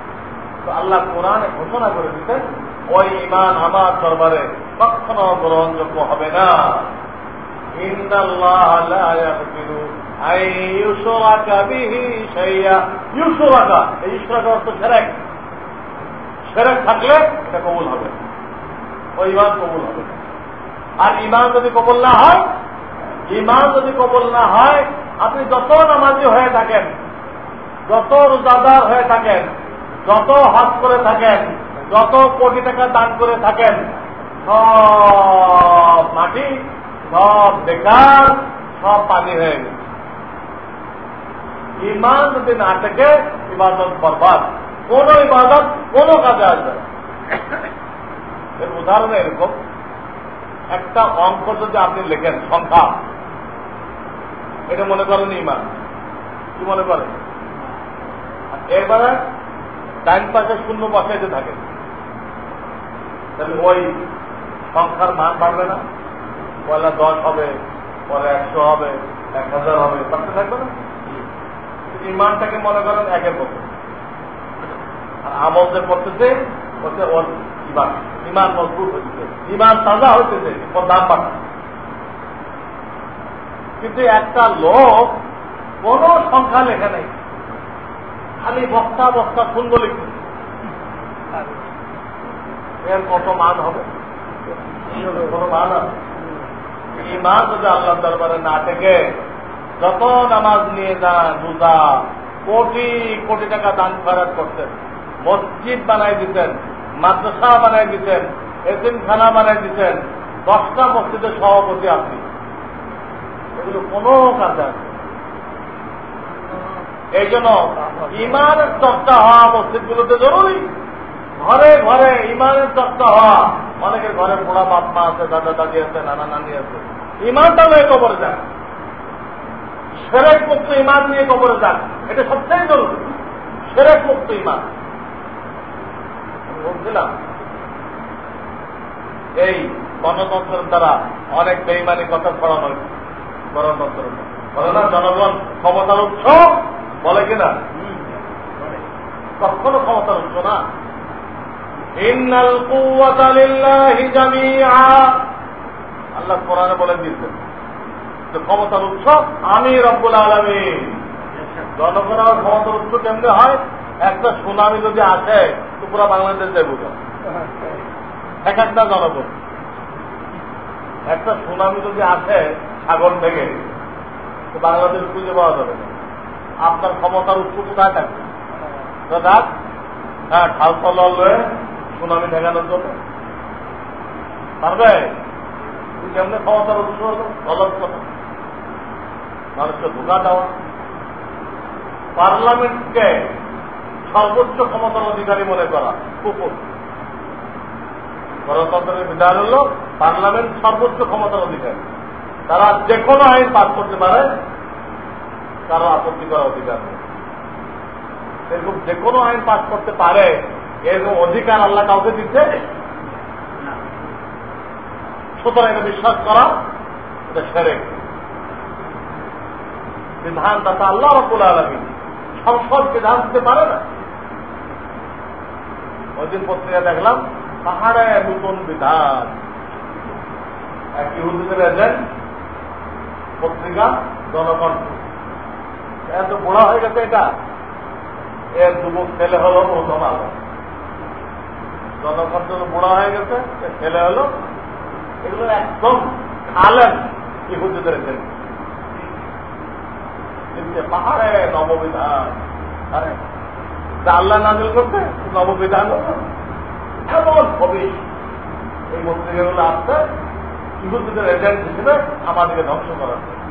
আল্লাহ কোরআনে ঘোষণা করে দিতেন ওই ইমান আমার দরবারে কখনো গ্রহণযোগ্য হবে না। থাকলে এটা কবুল হবে। ওই ইমান কবুল হবে। আর ইমান যদি কবল না হয় ইমান যদি কবল না হয়, আপনি যত নামাজি হয়ে থাকেন, যত রোজাদার হয়ে থাকেন যত হাত করে থাকেন, যত কোটি টাকা দান করে থাকেন, সব মাটি, সব বেকার, সব পানি হয়ে গেছে ইমান যদি না থেকে, ইবাদত বরবাদ। কোন ইবাদত কোন কাজে আসবে। এর উদাহরণ এরকম, একটা অঙ্ক যদি আপনি লেখেন, সংখ্যা, এটা মনে করেন ইমান কি মনে করেন? এবারে ডাইন পাশে শূন্য বসাইতে থাকে। তাহলে ওই সংখ্যার মান বাড়বে না। পয়লা দশ হবে পরে একশো হবে, এক হাজার হবে, বাড়তে থাকবে না? ইমানটাকে মনে করেন একের মতো আর আমলদের করতেছে হচ্ছে ওর ইমান ইমান মজবুত হচ্ছে ইমান তাজা হইতেছে, ওর দাম বাড়ছে। কিন্তু একটা লোক কোন সংখ্যা লেখা নেই। খালি বস্তা বস্তা শুনব লিখতেছে এর কত মান হবে? কোন মান আছে? ইমান যদি আল্লাহ দরবারে না থেকে যত নামাজ নিয়ে যান, রোজা, কোটি কোটি টাকা দান খরচ করতেন, মসজিদ বানাই দিতেন, মাদ্রাসা বানাই দিতেন, এতিমখানা বানাই দিতেন, দশটা মসজিদের সভাপতি আপনি। এগুলো কোনো কাজে না। এই জন্য ইমানের চর্চা হওয়া মসজিদগুলোতে জরুরি। ঘরে ঘরে ইমানের চর্চা হওয়া। অনেকের ঘরে পোড়া বাপ মা আছে, দাদা দাদি আছে, নানা নানি আছে। ইমানটা নিয়ে কবরে যান। সেরেক মুক্ত ইমান নিয়ে কবরে যান। এটা সবচেয়ে জরুরি। সেরেক মুক্ত ইমান বলছিলাম, এই গণতন্ত্রের দ্বারা অনেক বেইমানি কথা ছড়ানো না, জনগণ ক্ষমতার উৎস। বলে কিনা? কখনো ক্ষমতার উৎস না। আল্লাহ কোরআনে বলে দিয়েছেন ক্ষমতার উৎস আমি রব্বুল আলামিন। জনগণ আর ক্ষমতার উৎস কেমনে হয়? একটা সুনামি যদি আসে, তো পুরো বাংলাদেশ যাইব এক একটা জনগণ। একটা সুনামি যদি আসে, সাগর থেকে, তো বাংলাদেশ খুঁজে পাওয়া যাবে না। আপনার ক্ষমতার উৎস কোথায় থাকবে হ্যাঁ ঢাল সুনামি জন্য। পারবে? কেমনে ক্ষমতার উৎস গলত কথা। মানুষকে ধোকা দেওয়া। পার্লামেন্টকে সর্বোচ্চ ক্ষমতার অধিকারী মনে করা কুকুর। গণতন্ত্রের বিধান হল পার্লামেন্ট সর্বোচ্চ ক্ষমতার অধিকারী। তারা যে কোনো আইন পাস করতে পারে কারও আপত্তি করার অধিকার নেই। এরকম যে কোনো আইন পাস করতে পারে এরকম অধিকার আল্লাহ কাউকে দিচ্ছে সুতরাং এটা বিশ্বাস করা, এটা সেরে। বিধান দাতা আল্লাহ রকুল আলমী সংসদ বিধান দিতে পারে না। ওই দিন পত্রিকা দেখলাম, পাহাড়ে নতুন বিধান। এক ইহুদিদের এজেন্ট, পত্রিকা, জনকণ্ঠ। এত বুড়া হয়ে গেছে এটা। এর যুবক ছেলে হলো প্রথম আলো। জনকণ্ঠ বুড়া হয়ে গেছে ছেলে হলো এগুলো একদম খালেন ইহুদিদের এজেন্ট কিন্তু পাহাড়ে নববিধান। আরে আল্লাহ নাজিল করতে নববিধান এমন ভবিষ এই পত্রিকাগুলো আসছে ইহুদিদের এজেন্ট হিসেবে আমাদেরকে ধ্বংস জন্য।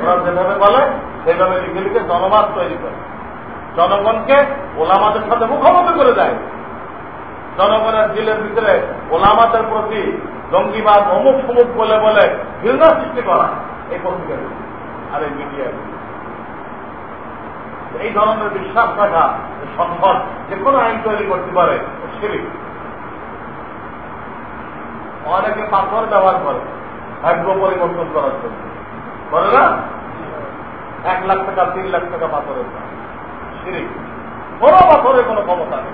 ওরা যেভাবে বলে, সেইভাবে লিখে লিখে জনমত তৈরি করে। জনগণকে ওলামাদের সাথে মুখোমুখি করে দেয়। জনগণের দিলের ভিতরে ওলামাদের প্রতি জঙ্গিবাদ অমুক সমুক বলে বলে ঘৃণা সৃষ্টি করা এই পত্রিকা আর এই মিডিয়া এই ধরনের বিশ্বাস রাখা সংসদ যে কোনো আইন তৈরি করতে পারে সেটি অনেকে পাথর ব্যবহার করে, ভাগ্য পরিবর্তন করার জন্য। বলে না? এক লাখ টাকা, তিন লাখ টাকা পাথরের দাম। সিঁড়ি কোনো পাথরের কোনো ক্ষমতা নেই।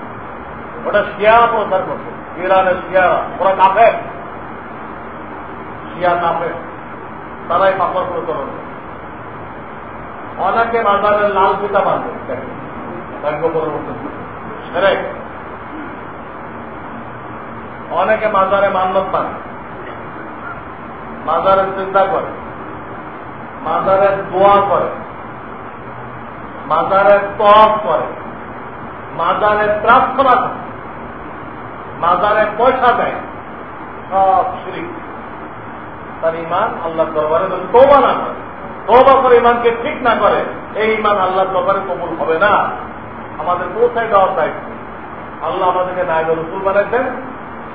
ওটা শিয়া প্রচার করছে। ইরানের শিয়ারা ওরা কাফে শিয়া কাফে তারাই পাথর প্রচলন। অনেকে মাজারের লাল ফিতা বাঁধে। দেখেন, ভাগ্য পরিবর্তন। সেরে অনেকে মাজারে মান্নত বাঁধে। মাজারের চিন্তা করে। মাজারের দোয়া করে। মাজারের তপ করে। মাজারের প্রার্থনা করে। মাজারে পয়সা দেয়। সব শিরিক। তার ইমান আল্লাহ দরবারে তোবা না করে তবা করে ইমানকে ঠিক না করে, এই ইমান আল্লাহ দরবারে কবুল হবে না। আমাদের পৌঁছায় দেওয়ার দায়িত্ব আল্লাহ আমাদেরকে নায়ক রসুল বানাইছেন।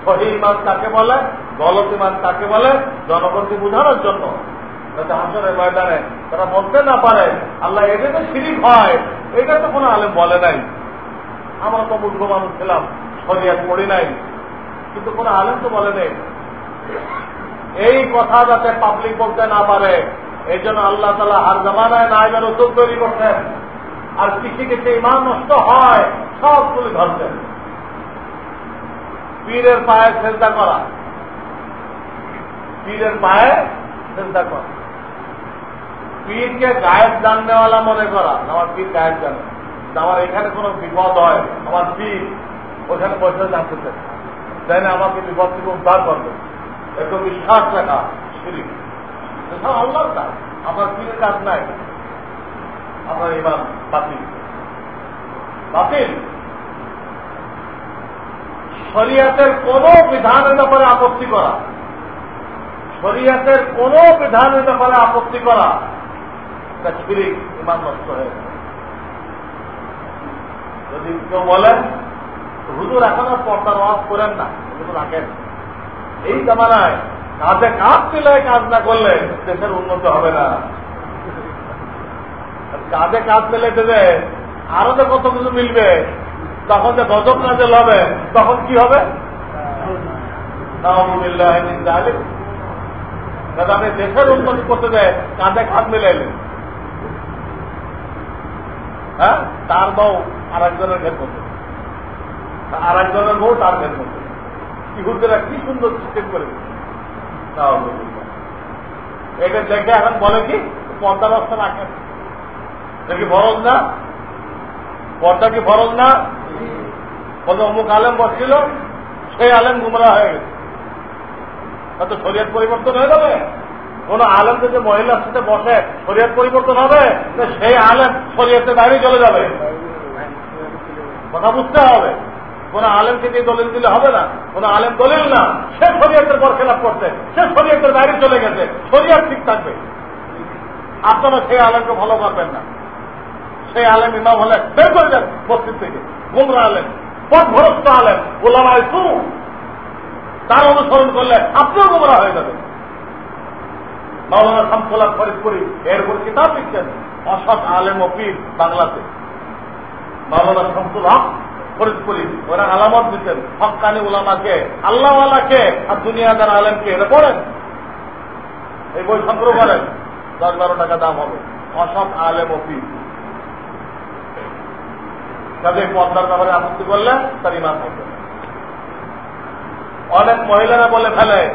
সহি ইমান তাকে বলে? গলত ইমান তাকে বলে? জনগণকে বোঝানোর জন্য। ময়দানে তারা বলতে না পারে, আল্লাহ এটা তো শিরিক হয়। এটা তো কোনো আলেম বলে নাই। আমরা তো মূর্খ মানুষ ছিলাম, শরিয়াত পড়ি নাই। কিন্তু কোনো আলেম তো বলে নেই। এই কথা যাতে পাবলিক বলতে না পারে, এই জন্য আল্লাহ তালা আর জামানায় না এবার ওষুধ তৈরি করছেন। আর কিছু কিছু ইমান নষ্ট হয়, সবগুলি ধরছেন। পীরের পায়ে চেষ্টা করা। পীরের পায়ে চেষ্টা করা। পীরকে গায়েব জাননেওয়ালা মনে করা। আমার পীর গায়েব জানে। আমার এখানে কোনো বিপদ হয়। আমার পীর ওখানে বসে জানতে চাই তাই না? আমাকে বিপদ থেকে উদ্ধার করবে। একটু বিশ্বাস রাখা শিরিক। সব কাজ। আপনার পীরের কাজ নাই। আপনার ইমান বাতিল। বাতিল। শরিয়াতের কোন বিধানের ব্যাপারে আপত্তি করা। শরিয়াতের কোন বিধানের ব্যাপারে আপত্তি করা তা ইমান নষ্ট হয়ে যদি কেউ বলেন, হুজুর, এখনও পর্দার ওয়াজ করেন না, হুজুর রাখেন। এই জামানায় কাজে কাজ পেলে কাজ না করলে দেশের উন্নতি হবে না। কাজে কাজ মিলে দেবে আরও যে কত কিছু মিলবে, তখন যে গজব নাজেল হবে, তখন কি হবে? আমি দেশের উন্নতি করতে দেয় কাঁধে কাঁধ মিলাইলেন। হ্যাঁ? তার বউ আর একজনের ঘের করতে। আর একজনের বউ তার ঘের করতে। ইহুদেরা কি সুন্দর সিস্টেম করে এটা দেখে এখন বলে কি? পর্দা বস্তা রাখেন কি ফরজ না? পর্দা কি ফরজ না? কত অমুক আলেম বসছিল, সেই আলেম গুমরা হয়ে গেছে। কত শরীয়ত পরিবর্তন হয়ে যাবে? কোন আলেম যদি মহিলার সাথে বসে শরীয়ত পরিবর্তন হবে সেই আলেম শরীয়তের বাইরে চলে যাবে। কথা বুঝতে হবে। কোন আলেমকে দিয়ে দলিল দিলে হবে না। কোন আলেম দলিল না, সে শরীয়তের পর খেলাপ করছে, সে শরীয়তের বাইরে চলে গেছে, শরীয়ত ঠিক থাকবে। আপনারা সেই আলেমকে ভালো করবেন না। সেই আলেম ইমাম হলে বের করে যান মসজিদ থেকে। গুমরা আলেম পথ ভরস্ত আলেম ওলামায় তার অনুসরণ করলে আপনিও গুমরা হয়ে যাবেন। মাওলানা শামসুল্লাহ ফরিদপুরি এর উপর কিতাব লিখছেন অসৎ আলেম ও পীর বাংলাতে। মাওলানা শামসুল হক ফরিদপুরি, ওরা আলামত দিচ্ছেন। হকানি উলামাকে, আল্লাহওয়ালাকে আর দুনিয়াদার আলেমকে, এটা পড়েন। এই বই সংগ্রহ করেন। দশ বারো টাকা দাম হবে। অসৎ আলেম ও পীর। কাজে পদ্মার ব্যাপারে আপত্তি করলে তার ইমান হবে। অনেক মহিলারা বলে ফেলে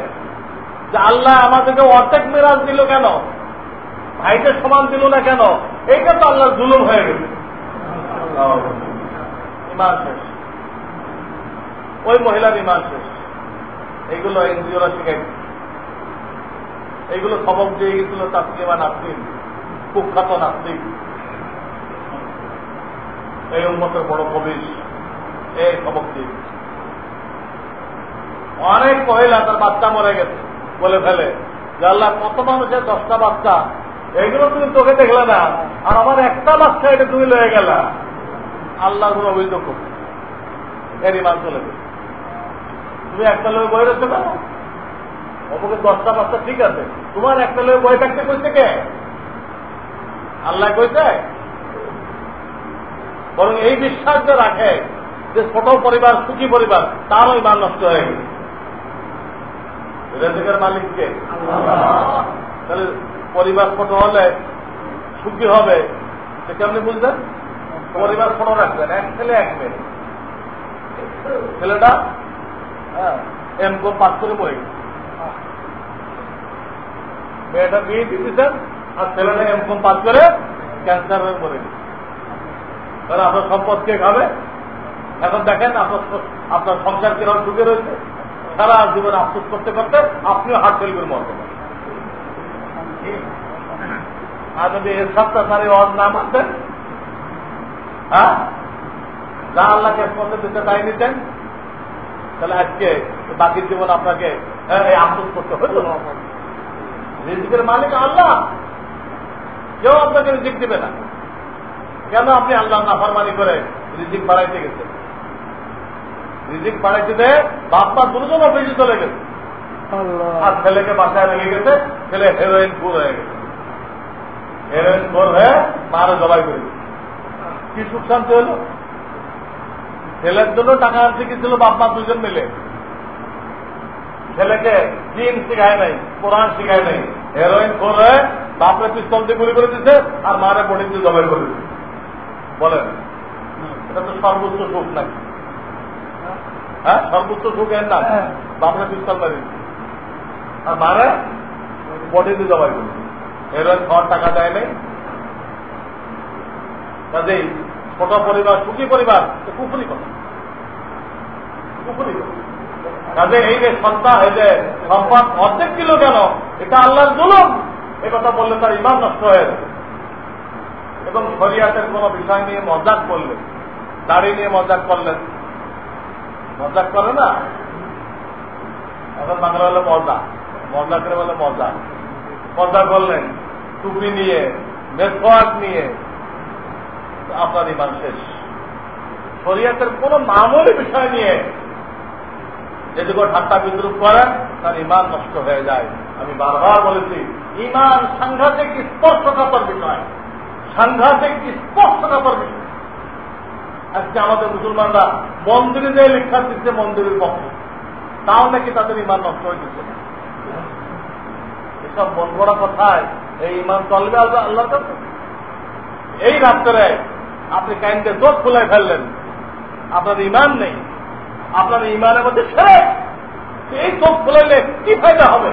যে আল্লাহ আমাদেরকে অর্ধেক মেরাজ দিল কেন? ভাইকে সমান দিল না কেন? এইটা তো আল্লাহ জুলুম হয়ে শেষ। ওই মহিলার ইমান শেষ। এইগুলো এনজিওরা শিখাই এইগুলো সবক দিয়ে গেছিল তাসলিমা নাসলিম কুখ্যাত নাস্তিক এই উন্মতের বড় কবির এই সবক দিয়ে অনেক মহিলা তার বাচ্চা মরে গেছে। বলে ফেলে যে আল্লাহ কত মানুষের দশটা বাচ্চা? এইগুলো তুমি তোকে দেখলে না। আর আমার একটা বাচ্চা এটা তুমি লয়ে গেলা। আল্লাহ কোনো অভিযোগ করবে এর ইমান চলে তুমি একটা লোক বই রয়েছে কেন? অমুকে দশটা বাচ্চা ঠিক আছে। তোমার একটা লোক বই থাকতে কইছে কে? আল্লাহ কইছে? বরং এই বিশ্বাস যে রাখে যে ছোট পরিবার, সুখী পরিবার, তারও ইমান নষ্ট হয়ে গেছে। রেজেকের মালিককে। তাহলে পরিবার ছোট হলে সুখী হবে। সে কেমনি বুঝলেন? পরিবার ছোট রাখবেন, এক ছেলে, এক মেয়ে। ছেলেটা এম কো পাস করে গেছে মেয়েটা বিয়ে দিতেছেন আর ছেলেটা এম কম পাস করে ক্যান্সার হয়ে গেছে। তাহলে আপনার সম্পদ কে খাবে? এখন দেখেন আপনার আপনার সংসার কীরকম ঢুকে রয়েছে? সারা জীবন আফসোস করতে করতে আপনিও হাট ফেলবেন হ্যাঁ? নিতেন, তাহলে আজকে বাকি জীবন আপনাকে এই আফসোস করতে হতো রিজিকের মালিক আল্লাহ। কেউ আপনাকে রিজিক দেবে না। কেন আপনি আল্লাহ নাফারমানি করে রিজিক বাড়াইতে গেছেন? রিজিক বাড়াইতে দেয় বাপ্পা দুজন অফিসে চলে গেছে। আর ছেলেকে বাসায় রেখে গেছে ছেলে হেরোইন খুর হয়ে গেছে। হেরোইন খুর হয়ে মারও জবাই করে কি সুখ শান্তি হলো? ছেলের জন্য টাকা আনতে গেছিল বাপ্পা দুজন মিলে। ছেলেকে দিন শিখায় নাই কোরআন শিখায় নাই। হেরোইন ফোর হয়ে বাপরে পিস্তল দিয়ে গুলি করে দিচ্ছে আর মারে বডি দিয়ে জবাই করে দিচ্ছে বলেন এটা তো সর্বোচ্চ সুখ নাকি? হ্যাঁ? সর্বোচ্চ সুখ এর নাম বাপরে পিস্তল মারি আর মারে বডি দিয়ে জবাই করে দিচ্ছে হেরোইন টাকা দেয় নাই। কাজেই ছোট পরিবার সুখী পরিবার কুপুরি কথা। কুপুরি কাজে এই যে সন্তান এই যে সম্পদ অর্ধেক কিলো কেন? এটা আল্লাহর জুলুম। এ কথা বললে তার ইমান নষ্ট হয়ে যাবে। এবং শরিয়াতের কোন বিষয় নিয়ে মজাক করলেন দাড়ি নিয়ে মজাক করলেন মজাক করে না? এখন বাংলা হলে মজা মজা করে বলে মজা মজা করলেন, টুপি নিয়ে মেসওয়াক নিয়ে। আপনার ইমান শেষ। শরিয়াতের কোন মামুলি বিষয় নিয়ে যদি ঠাট্টা বিদ্রুপ করেন, তার ইমান নষ্ট হয়ে যায়। আমি বারবার বলেছি, ইমান সাংঘাতিক স্পর্শকাতর বিষয়। সাংঘাতিক স্পর্শকাতর বিষয়। আজকে আমাদের মুসলমানরা মন্দিরে যে লেখা দিচ্ছে মন্দিরের পক্ষে, তাও নাকি তাদের ইমান নষ্ট হয়ে দিচ্ছে এসব মন করা কথায় এই ইমান চলবে আল্লাহ এই রাত্রে আপনি কাইন্ডে চোখ খুলে ফেললেন। আপনার ইমান নেই। আপনার ইমানের মধ্যে সেরে এই চোখ খুলাইলে কি ফায়দা হবে?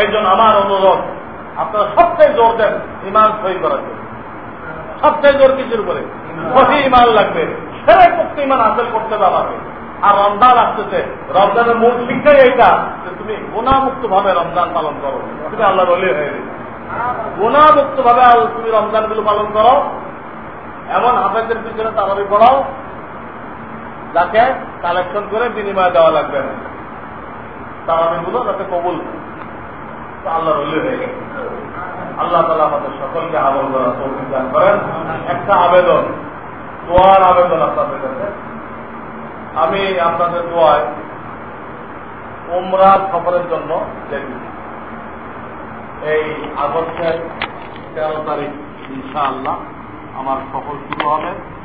এই জন্য আমার অনুরোধ, আপনারা সবচেয়ে জোর দেন ইমান সই করার জন্য। সবচেয়ে জোর কিছুর উপরে? সহি ইমান লাগবে। সেরে মুক্ত ইমান হাসিল করতে আমাকে আর রমজান আসতেছে। রমজানের মূল শিক্ষাই এইটা যে তুমি গুণামুক্ত ভাবে রমজান পালন করো। তুমি আল্লাহ রলি হয়ে গেছে। গুণামুক্ত ভাবে তুমি রমজানগুলো পালন করো। এমন হাফেজের পিছনে তাড়াতাড়ি পড়াও। যাকে কালেকশন করে বিনিময় দেওয়া লাগবে। না তারাবিগুলো যাতে কবুল আল্লাহ রলি হয়ে গেছে। আল্লাহ তালা আমাদের সকলকে আমল করার তৌফিক দান করেন। একটা আবেদন, দোয়ার আবেদন আপনাদের কাছে। আমি আপনাদের দোয়ায় উমরা সফরের জন্য দেখি এই আগস্টের তেরো তারিখ, ইনশাআল্লাহ আমার সফর শুরু হবে।